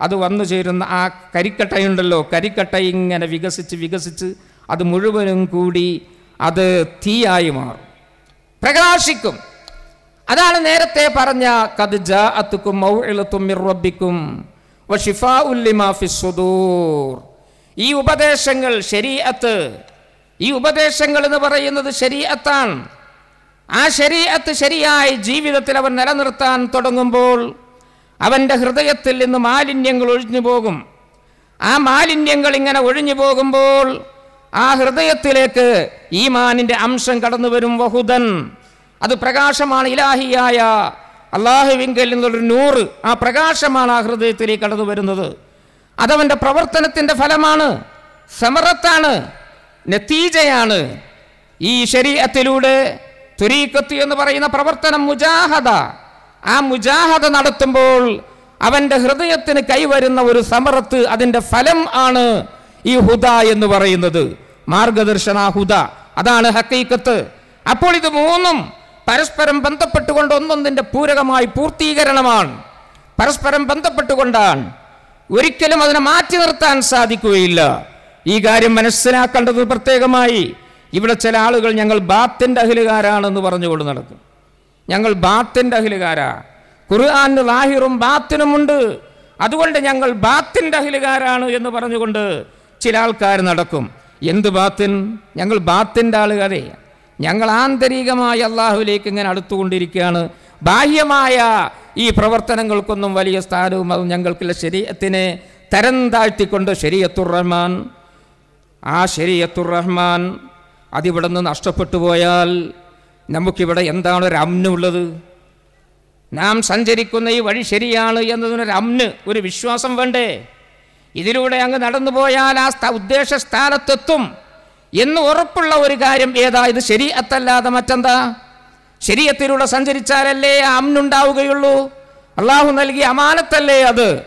അത് വന്നു ചേരുന്ന ആ കരിക്കട്ടയുണ്ടല്ലോ കരിക്കട്ട ഇങ്ങനെ വികസിച്ച് വികസിച്ച് അത് മുഴുവനും കൂടി അത് തീയായി മാറും. പ്രകാശിക്കും. അതാണ് നേരത്തെ പറഞ്ഞ കദ്ജ അത്തുക്കും ഈ ഉപദേശങ്ങൾ ശരീഅത്ത് ഈ ഉപദേശങ്ങൾ എന്ന് പറയുന്നത് ശരീഅത്താണ്. ആ ശരീഅത്ത് ശരിയായി ജീവിതത്തിൽ അവൻ നിലനിർത്താൻ തുടങ്ങുമ്പോൾ അവന്റെ ഹൃദയത്തിൽ നിന്ന് മാലിന്യങ്ങൾ ഒഴിഞ്ഞു പോകും ആ മാലിന്യങ്ങൾ ഇങ്ങനെ ഒഴിഞ്ഞു പോകുമ്പോൾ ആ ഹൃദയത്തിലേക്ക് ഈമാനിന്റെ അംശം കടന്നു വരും വഹുദൻ. അത് പ്രകാശമാണ് ഇലാഹിയായ അള്ളാഹുവിങ്കൽ നിന്നുള്ളൊരു നൂറ്. ആ പ്രകാശമാണ് ആ ഹൃദയത്തിലേക്ക് കടന്നു വരുന്നത്. അതവന്റെ പ്രവർത്തനത്തിന്റെ ഫലമാണ്. സമറത്താണ് നത്തീജയാണ്. ഈ ശരീരത്തിലൂടെ തുരീക്കത്തി എന്ന് പറയുന്ന പ്രവർത്തനം മുജാഹദ. ആ മുജാഹദ നടത്തുമ്പോൾ അവന്റെ ഹൃദയത്തിന് കൈവരുന്ന ഒരു സമറത്ത് അതിന്റെ ഫലം ആണ്. ഈ ഹുദ എന്ന് പറയുന്നത്. മാർഗദർശന ഹുദ. അതാണ് ഹക്കീക്കത്ത്. അപ്പോൾ ഇത് മൂന്നും പരസ്പരം ബന്ധപ്പെട്ടുകൊണ്ട് ഒന്നൊന്നിന്റെ പൂരകമായി പൂർത്തീകരണമാണ്. പരസ്പരം ബന്ധപ്പെട്ടുകൊണ്ടാണ്. ഒരിക്കലും അതിനെ മാറ്റി നിർത്താൻ സാധിക്കുകയില്ല. ഈ കാര്യം മനസ്സിലാക്കേണ്ടത് പ്രത്യേകമായി. ഇവിടെ ചില ആളുകൾ ഞങ്ങൾ ബാത്തിന്റെ അഹിലുകാരാണെന്ന് പറഞ്ഞുകൊണ്ട് നടക്കും. ഞങ്ങൾ ബാത്തിന്റെ അഹിലുകാരാ ഖുർആാന് ലാഹിറും ബാത്തിനുമുണ്ട്. അതുകൊണ്ട് ഞങ്ങൾ ബാത്തിന്റെ അഹിലുകാരാണ് എന്ന് പറഞ്ഞുകൊണ്ട് ചില ആൾക്കാർ നടക്കും. എന്ത് ബാത്തിൻ? ഞങ്ങൾ ബാത്തിന്റെ ആളുകാരെ ഞങ്ങൾ ആന്തരികമായി അള്ളാഹുലേക്ക് ഇങ്ങനെ അടുത്തുകൊണ്ടിരിക്കുകയാണ്. ബാഹ്യമായ ഈ പ്രവർത്തനങ്ങൾക്കൊന്നും വലിയ സ്ഥാനവും അത് ഞങ്ങൾക്കുള്ള ശരീരത്തിനെ തരം താഴ്ത്തിക്കൊണ്ട് ശരീഅത്തുർ റഹ്മാൻ ആ ശരീഅത്തുർ റഹ്മാൻ അതിവിടെ നിന്ന് നഷ്ടപ്പെട്ടു പോയാൽ നമുക്കിവിടെ എന്താണ് ഒരു അമ്നുള്ളത് നാം സഞ്ചരിക്കുന്ന ഈ വഴി ശരിയാണ് എന്നതിനൊരു അമ്ന് ഒരു വിശ്വാസം വേണ്ടേ? ഇതിലൂടെ അങ്ങ് നടന്നു പോയാൽ ആ സ്ഥ ഉദ്ദേശ സ്ഥാനത്തെത്തും എന്ന് ഉറപ്പുള്ള ഒരു കാര്യം ഏതാ? ഇത് ശരീഅത്തല്ലാതെ മറ്റെന്താ? ശരീരത്തിലൂടെ സഞ്ചരിച്ചാലല്ലേ ആ അമ്നുണ്ടാവുകയുള്ളൂ? അള്ളാഹു നൽകിയ അമാനത്തല്ലേ അത്?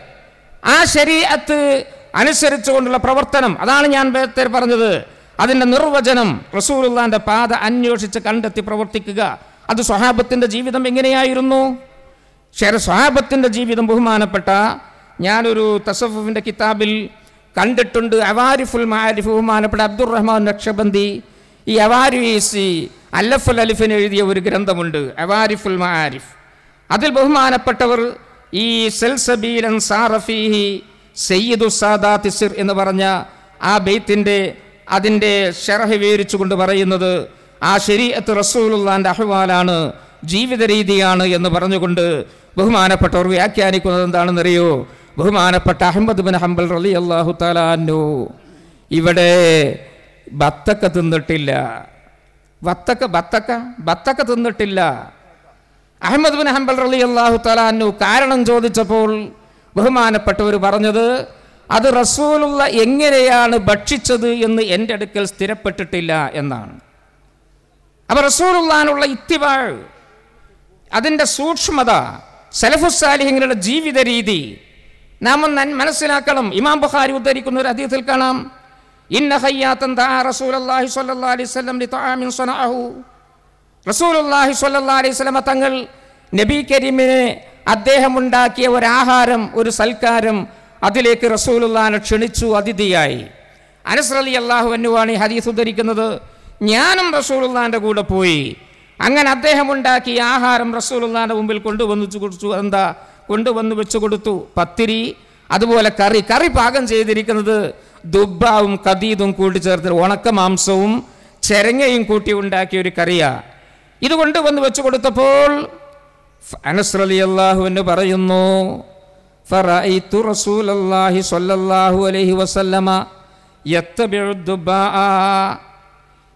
ആ ശരീഅത്ത് അനുസരിച്ചുകൊണ്ടുള്ള പ്രവർത്തനം. അതാണ് ഞാൻ നേരത്തെ പറഞ്ഞത്. അതിന്റെ നിർവചനം റസൂലുള്ളാന്റെ പാത അന്വേഷിച്ച് കണ്ടെത്തി പ്രവർത്തിക്കുക. അത് സ്വഹാബത്തിന്റെ ജീവിതം എങ്ങനെയായിരുന്നു? ശരി സ്വഹാബത്തിന്റെ ജീവിതം ബഹുമാനപ്പെട്ട ഞാനൊരു തസഫുവിന്റെ കിതാബിൽ കണ്ടിട്ടുണ്ട്. അവാരിഫുൽ മാരിഫ് ബഹുമാനപ്പെട്ട അബ്ദുറഹ്മാൻ നക്ഷബന്തി ഈ അവാരിഫി അല്ലഫുൽ അലിഫിന് എഴുതിയ ഒരു ഗ്രന്ഥമുണ്ട് അവാരിഫുൽ മാരിഫ്. അതിൽ ബഹുമാനപ്പെട്ടവർ ഈ സെൽസബീലൻ സാറഫീഹി സയ്യിദു സാദാ തിസിർ എന്ന് പറഞ്ഞ ആ ബെയ്ത്തിന്റെ അതിന്റെ ഷെറഹ് വിവരിച്ചുകൊണ്ട് പറയുന്നത് ആ ശരീഅത്ത് റസൂലുള്ളാന്റെ അഹ്വാലാണ് ജീവിത രീതിയാണ് എന്ന് പറഞ്ഞുകൊണ്ട് ബഹുമാനപ്പെട്ടവർ വ്യാഖ്യാനിക്കുന്നത് എന്താണെന്നറിയോ? ബഹുമാനപ്പെട്ട അഹമ്മദ് ബിൻ ഹംബൽ റലി അള്ളാഹു താലാന്നു ഇവിടെ ബത്തക്ക തിന്നിട്ടില്ല. വത്തക്ക ബത്തക്ക ബത്തക്ക തിന്നിട്ടില്ല. അഹമ്മദ് ബിൻ ഹംബൽ റലി അള്ളാഹു താലാന്നു കാരണം ചോദിച്ചപ്പോൾ ബഹുമാനപ്പെട്ടവർ പറഞ്ഞത് അത് റസൂലുള്ള എങ്ങനെയാണ് ഭക്ഷിച്ചത് എന്ന് എന്റെ അടുക്കൽ സ്ഥിരപ്പെട്ടിട്ടില്ല എന്നാണ്. അപ്പോൾ റസൂലുള്ളാനുള്ള ഇത്തിവാൾ അതിന്റെ സൂക്ഷ്മത സലഫുസാലിഹിങ്ങളുടെ ജീവിത രീതി നാം ഒന്ന് മനസ്സിലാക്കണം. ഇമാം ബുഖാരി ഉദ്ധരിക്കുന്ന ഒരു അതീതത്തിൽ കാണാം. അലൈഹി വസല്ലം തങ്ങൾ നബി കരീമിനെ അദ്ദേഹം ഉണ്ടാക്കിയ ഒരു ആഹാരം ഒരു സൽക്കാരം അതിലേക്ക് റസൂലുള്ളാനെ ക്ഷണിച്ചു അതിഥിയായി. അനസ് അലി അള്ളാഹു എന്നുവാണ് ഈ ഹദീസ് ഉദ്ധരിക്കുന്നത്. ഞാനും റസൂലുള്ളാന്റെ കൂടെ പോയി. അങ്ങനെ അദ്ദേഹം ഉണ്ടാക്കിയ ആഹാരം റസൂലുള്ളാന്റെ മുമ്പിൽ കൊണ്ടുവന്നു കൊടുത്തു എന്താ കൊണ്ടുവന്ന് വെച്ചു കൊടുത്തു പത്തിരി അതുപോലെ കറി. കറി പാകം ചെയ്തിരിക്കുന്നത് ദുബ്ബാവും കദീദും കൂട്ടി ചേർത്ത് ഉണക്ക മാംസവും ചെരങ്ങയും കൂട്ടി ഉണ്ടാക്കിയ ഒരു കറിയാ. ഇത് കൊണ്ടുവന്ന് വെച്ചു കൊടുത്തപ്പോൾ അനസ് പറയുന്നു സ്വല്ലല്ലാഹു അലൈഹി വസല്ലമ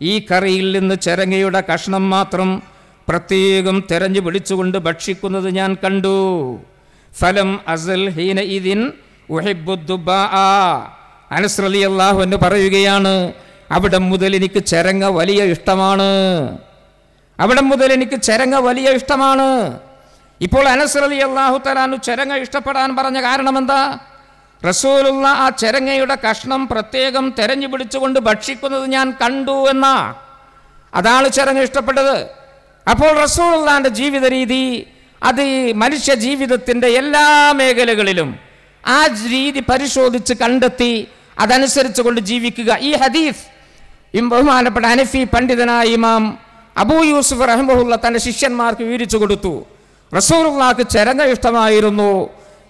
ഈ കറിയിൽ നിന്ന് ചെരങ്ങയുടെ കഷ്ണം മാത്രം പ്രത്യേകം തെരഞ്ഞു പിടിച്ചുകൊണ്ട് ഭക്ഷിക്കുന്നത് ഞാൻ കണ്ടു. ഫലം അസൽ ഹീന ഇതിൻ അനസ്രലി അള്ളാഹു എന്ന് പറയുകയാണ് അവിടെ മുതൽ എനിക്ക് ചരങ്ങ വലിയ ഇഷ്ടമാണ്. അവിടെ മുതൽ എനിക്ക് ചരങ്ങ വലിയ ഇഷ്ടമാണ്. ഇപ്പോൾ അനസ്രലി അള്ളാഹു തലാനു ചരങ്ങ ഇഷ്ടപ്പെടാൻ പറഞ്ഞ കാരണം എന്താ? റസൂലുള്ള ആ ചരങ്ങയുടെ കഷ്ണം പ്രത്യേകം തെരഞ്ഞു പിടിച്ചുകൊണ്ട് ഭക്ഷിക്കുന്നത് ഞാൻ കണ്ടു എന്നാ. അതാണ് ചരങ്ങ ഇഷ്ടപ്പെട്ടത്. അപ്പോൾ റസൂലുള്ളാന്റെ ജീവിത രീതി അത് ഈ മനുഷ്യ ജീവിതത്തിന്റെ എല്ലാ മേഖലകളിലും ആ രീതി പരിശോധിച്ച് കണ്ടെത്തി അതനുസരിച്ച് കൊണ്ട് ജീവിക്കുക. ഈ ഹദീസ് ഇം ബഹുമാനപ്പെട്ട അനഫി പണ്ഡിതനായ ഇമാം അബൂ യൂസുഫ് റഹ്മുള്ള തന്റെ ശിഷ്യന്മാർക്ക് വിവരിച്ചു കൊടുത്തു. റസൂറുള്ളാക്ക് ചരങ്ങ ഇഷ്ടമായിരുന്നു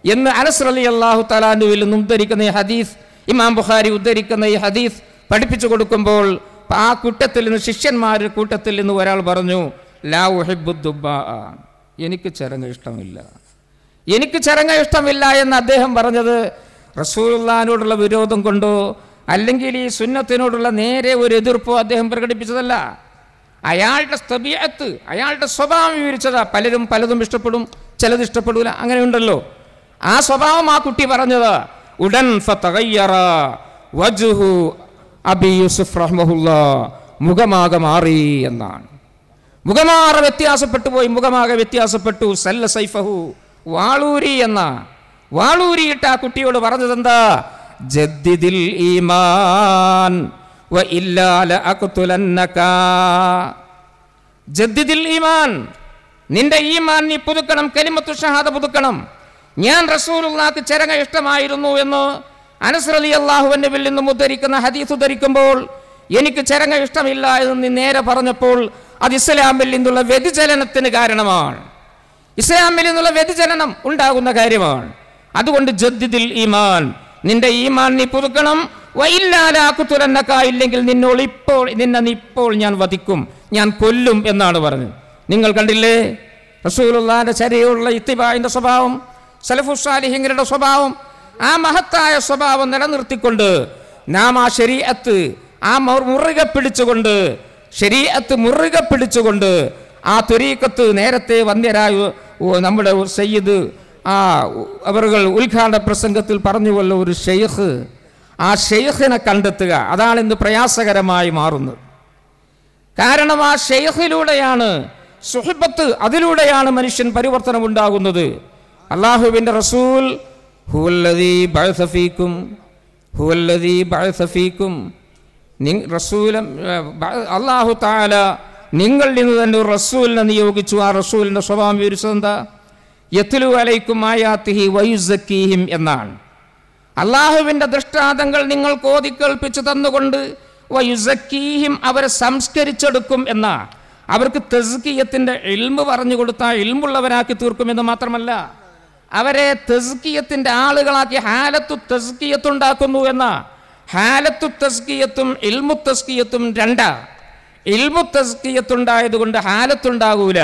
എന്ന് അനസ് അലി അള്ളാഹു തലാനുവിൽ നിന്ന് ഉദ്ധരിക്കുന്ന ഈ ഹദീസ് ഇമാം ബുഖാരി ഉദ്ധരിക്കുന്ന ഈ ഹദീസ് പഠിപ്പിച്ചു കൊടുക്കുമ്പോൾ ആ കൂട്ടത്തിൽ നിന്ന് ശിഷ്യന്മാരുടെ കൂട്ടത്തിൽ നിന്ന് ഒരാൾ പറഞ്ഞു ലാ ഉഹിബുദ്ദുബ എനിക്ക് ചരങ്ങ ഇഷ്ടമില്ല. എനിക്ക് ചരങ്ങ ഇഷ്ടമില്ല എന്ന് അദ്ദേഹം പറഞ്ഞത് റസൂലുള്ളാനോടുള്ള വിരോധം കൊണ്ടോ അല്ലെങ്കിൽ ഈ സുന്നത്തിനോടുള്ള നേരെ ഒരു എതിർപ്പോ അദ്ദേഹം പ്രകടിപ്പിച്ചതല്ല. അയാളുടെ സ്തബിയത്ത് അയാളുടെ സ്വഭാവം വിവരിച്ചതാ. പലരും പലതും ഇഷ്ടപ്പെടും ചിലത് ഇഷ്ടപ്പെടില്ല അങ്ങനെ ഉണ്ടല്ലോ. ആ സ്വഭാവം ആ കുട്ടി പറഞ്ഞത്. ഉടൻ അബി യൂസുഫ് മുഖമാകെ മാറി എന്നാണ്. മുഖമാറെ വ്യത്യാസപ്പെട്ടു പോയി മുഖമാകെ വ്യത്യാസപ്പെട്ടു. സല്ല സൈഫഹു വാളൂരി എന്ന വാളൂരിയിട്ട് ആ കുട്ടിയോട് പറഞ്ഞത് എന്താ ജദ്ദിദിൽ ഈമാൻ വ ഇല്ലാല അഖ്തുലന്നക. ജദ്ദിദിൽ ഈമാൻ നിന്റെ ഈമാൻ നീ പുതുക്കണം കലിമത്തു ഷഹാദ പുതുക്കണം. ഞാൻ റസൂലുള്ളാക്ക് ചരങ്ങ ഇഷ്ടമായിരുന്നു എന്ന് അനസ് അലി അള്ളാഹുവിന്റെ വിൽ നിന്നും ഉദ്ധരിക്കുന്ന ഹദീസ് ഉദ്ധരിക്കുമ്പോൾ എനിക്ക് ചരങ്ങ ഇഷ്ടമില്ല എന്ന് നീ നേരെ പറഞ്ഞപ്പോൾ അത് ഇസ്ലാമിൽ നിന്നുള്ള വ്യതിചലനത്തിന് കാരണമാണ്. ഇസ്ലാമിൽ നിന്നുള്ള വ്യതിചലനം ഉണ്ടാകുന്ന കാര്യമാണ്. അതുകൊണ്ട് ജദ്ദിദിൽ ഈമാൻ. നിന്റെ ഈമാൻ നീ പുതുക്കണം. വൈല്ലാലാക്കുത്തുരന്നക്ക ഇല്ലെങ്കിൽ നിന്നോൾ ഇപ്പോൾ നിന്നെ ഇപ്പോൾ ഞാൻ വധിക്കും ഞാൻ കൊല്ലും എന്നാണ് പറഞ്ഞത്. നിങ്ങൾ കണ്ടില്ലേ? റസൂലുള്ളാന്റെ ചരിയുള്ള ഇത്തിബായിന്റെ സ്വഭാവം സലഫുസാലിഹിങ്ങളുടെ സ്വഭാവം ആ മഹത്തായ സ്വഭാവം നിലനിർത്തിക്കൊണ്ട് നാം ആ ശരീരത്ത് ആ മുറുകെ പിടിച്ചുകൊണ്ട് ശരീഅത്ത് മുറുകെ പിടിച്ചുകൊണ്ട് ആ ത്വരീക്കത്ത് നേരത്തെ വന്ധ്യരായ നമ്മുടെ സയ്യിദ് ആ അവറുകൾ ഉദ്ഘാടന പ്രസംഗത്തിൽ പറഞ്ഞുവല്ലോ ഒരു ഷെയ്ഖ്. ആ ഷെയ്ഖിനെ കണ്ടെത്തുക. അതാണ് ഇന്ന് പ്രയാസകരമായി മാറുന്നത്. കാരണം ആ ഷെയ്ഖിലൂടെയാണ് സുഹിബത്ത് അതിലൂടെയാണ് മനുഷ്യൻ പരിവർത്തനം ഉണ്ടാകുന്നത് അള്ളാഹുവിന്റെ റസൂൽ ഹുവല്ലദീ ബഅസ ഫീക്കും ഹുവല്ലദീ ബഅസ ഫീക്കും നി- അള്ളാഹു താല നിങ്ങളിൽ നിന്ന് തന്നെ ഒരു റസൂലിനെ നിയോഗിച്ചു. ആ റസൂലിന്റെ സ്വഭാവം വിവരിച്ചത് എന്താ? യത്തുലു അലൈക്കും ആയാത്തിഹി വയുസക്കീഹിം എന്നാണ്. അള്ളാഹുവിന്റെ ദൃഷ്ടാന്തങ്ങൾ നിങ്ങൾ ഓതിക്കേൾപ്പിച്ച് തന്നുകൊണ്ട് വയുസക്കീഹിം അവരെ സംസ്കരിച്ചെടുക്കും എന്നാ. അവർക്ക് തെസ്കിയത്തിന്റെ ഇൽമ് പറഞ്ഞു കൊടുത്താൽ ഇൽമുള്ളവരാക്കി തീർക്കുമെന്ന് മാത്രമല്ല അവരെ തെസ്കിയത്തിന്റെ ആളുകളാക്കി ഹാലത്തു തെസ്കിയത്തുണ്ടാക്കുന്നു എന്ന. ഹാലത്തു തസ്കിയത്തും ഇൽമു തസ്കിയത്തും രണ്ടാ. ഇൽമു തസ്കിയത്തുണ്ടായതുകൊണ്ട് ഹാലത്തുണ്ടാകൂല.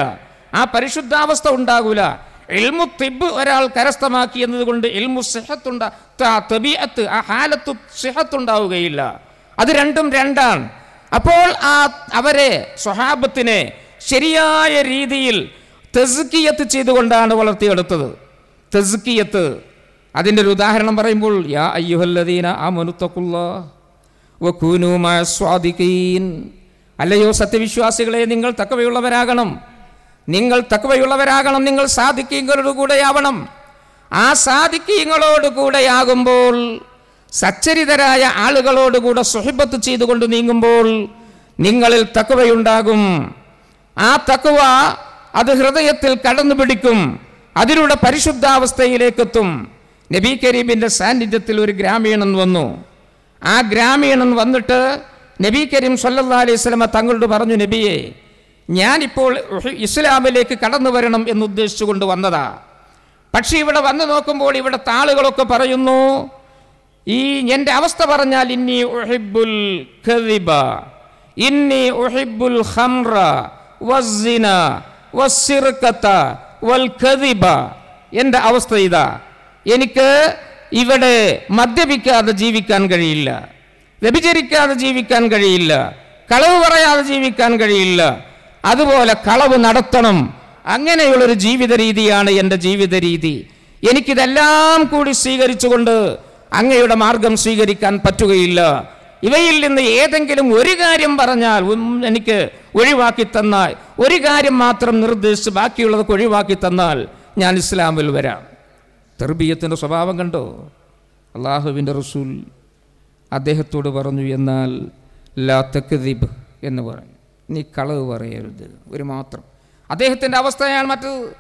ആ പരിശുദ്ധാവസ്ഥ ഉണ്ടാകൂല. ഇൽമു തിബ് ഒരാൾ കരസ്ഥമാക്കി എന്നതുകൊണ്ട് ഇൽമു സിഹത്തുണ്ടാ തബിയത്ത് ആ ഹാലത്തു സിഹത്തുണ്ടാവുകയില്ല. അത് രണ്ടും രണ്ടാണ്. അപ്പോൾ ആ അവരെ സ്വഹാബത്തിനെ ശരിയായ രീതിയിൽ തെസ്കിയത്ത് ചെയ്തുകൊണ്ടാണ് വളർത്തിയെടുത്തത്. തെസ്കിയത്ത്. അതിന്റെ ഒരു ഉദാഹരണം പറയുമ്പോൾ യാ അയ്യുഹല്ലദീന ആ മനുത്തക്കുള്ള അല്ലയോ സത്യവിശ്വാസികളെ നിങ്ങൾ തക്കവയുള്ളവരാകണം. നിങ്ങൾ തക്കവയുള്ളവരാകണം നിങ്ങൾ സാധിക്കീങ്ങളോട് കൂടെയാവണം ആ സാധിക്കീങ്ങളോട് കൂടെയാകുമ്പോൾ സച്ചരിതരായ ആളുകളോടുകൂടെ സുഹിബത്ത് ചെയ്തുകൊണ്ട് നീങ്ങുമ്പോൾ നിങ്ങളിൽ തക്കവയുണ്ടാകും. ആ തക്കവ അത് ഹൃദയത്തിൽ കടന്നു പിടിക്കും അതിലൂടെ പരിശുദ്ധാവസ്ഥയിലേക്കെത്തും. നബി കരീമിന്റെ സാന്നിധ്യത്തിൽ ഒരു ഗ്രാമീണൻ വന്നു. ആ ഗ്രാമീണൻ വന്നിട്ട് നബി കരീം സല്ലാ അലൈഹി സ്വലമ തങ്ങളോട് പറഞ്ഞു നബിയെ ഞാനിപ്പോൾ ഇസ്ലാമിലേക്ക് കടന്നു വരണം എന്ന് ഉദ്ദേശിച്ചുകൊണ്ട് വന്നതാ. പക്ഷേ ഇവിടെ വന്നു നോക്കുമ്പോൾ ഇവിടെ താളുകളൊക്കെ പറയുന്നു ഈ എന്റെ അവസ്ഥ പറഞ്ഞാൽ ഇന്നി ഒഹിബുൽ ഇന്നി ഒഹിബുൽ വസ്സിന വസ്സിർക്കത്ത വൽ എന്റെ അവസ്ഥ ഇതാ. എനിക്ക് ഇവിടെ മദ്യപിക്കാതെ ജീവിക്കാൻ കഴിയില്ല വ്യഭിചരിക്കാതെ ജീവിക്കാൻ കഴിയില്ല കളവ് പറയാതെ ജീവിക്കാൻ കഴിയില്ല അതുപോലെ കളവ് നടത്തണം. അങ്ങനെയുള്ളൊരു ജീവിത രീതിയാണ് എന്റെ ജീവിത രീതി എനിക്കിതെല്ലാം കൂടി സ്വീകരിച്ചുകൊണ്ട് അങ്ങയുടെ മാർഗം സ്വീകരിക്കാൻ പറ്റുകയില്ല. ഇവയിൽ നിന്ന് ഏതെങ്കിലും ഒരു കാര്യം പറഞ്ഞാൽ എനിക്ക് ഒഴിവാക്കി തന്നാൽ ഒരു കാര്യം മാത്രം നിർദ്ദേശിച്ച് ബാക്കിയുള്ളതൊക്കെ ഒഴിവാക്കി തന്നാൽ ഞാൻ ഇസ്ലാമിൽ വരാം. തെർബീയത്തിന്റെ സ്വഭാവം കണ്ടോ? അള്ളാഹുവിന്റെ റസൂൽ അദ്ദേഹത്തോട് പറഞ്ഞു എന്നാൽ ലാ തക്ദിബ് എന്ന് പറഞ്ഞു. നീ കളവ് പറയരുത് ഒരു മാത്രം. അദ്ദേഹത്തിന്റെ അവസ്ഥയാണ് മറ്റത്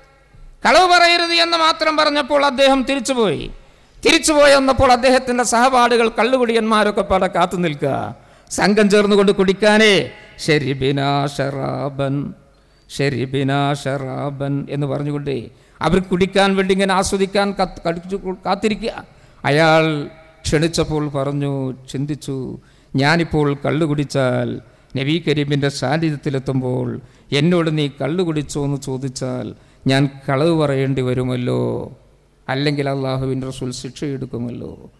കളവ് പറയരുത് എന്ന് മാത്രം പറഞ്ഞപ്പോൾ അദ്ദേഹം തിരിച്ചുപോയി. തിരിച്ചുപോയി വന്നപ്പോൾ അദ്ദേഹത്തിന്റെ സഹപാഠികൾ കള്ളുകുടിയന്മാരൊക്കെ പാടെ കാത്തു നിൽക്കുക. സംഘം ചേർന്നുകൊണ്ട് കുടിക്കാനേ ശരിബിനാ ഷറാബൻ ഷെരിബിനാ ഷറാബൻ എന്ന് പറഞ്ഞുകൊണ്ട് അവർ കുടിക്കാൻ വേണ്ടി ഇങ്ങനെ ആസ്വദിക്കാൻ കടിച്ചു കാത്തിരിക്കുക. അയാൾ ക്ഷണിച്ചപ്പോൾ പറഞ്ഞു ചിന്തിച്ചു ഞാനിപ്പോൾ കള്ളു കുടിച്ചാൽ നബി കരീമിന്റെ സാന്നിധ്യത്തിലെത്തുമ്പോൾ എന്നോട് നീ കള്ളു കുടിച്ചോ എന്ന് ചോദിച്ചാൽ ഞാൻ കളവ് പറയേണ്ടി വരുമല്ലോ. അല്ലെങ്കിൽ അള്ളാഹുവിന്റെ റസൂൽ ശിക്ഷയെടുക്കുമല്ലോ.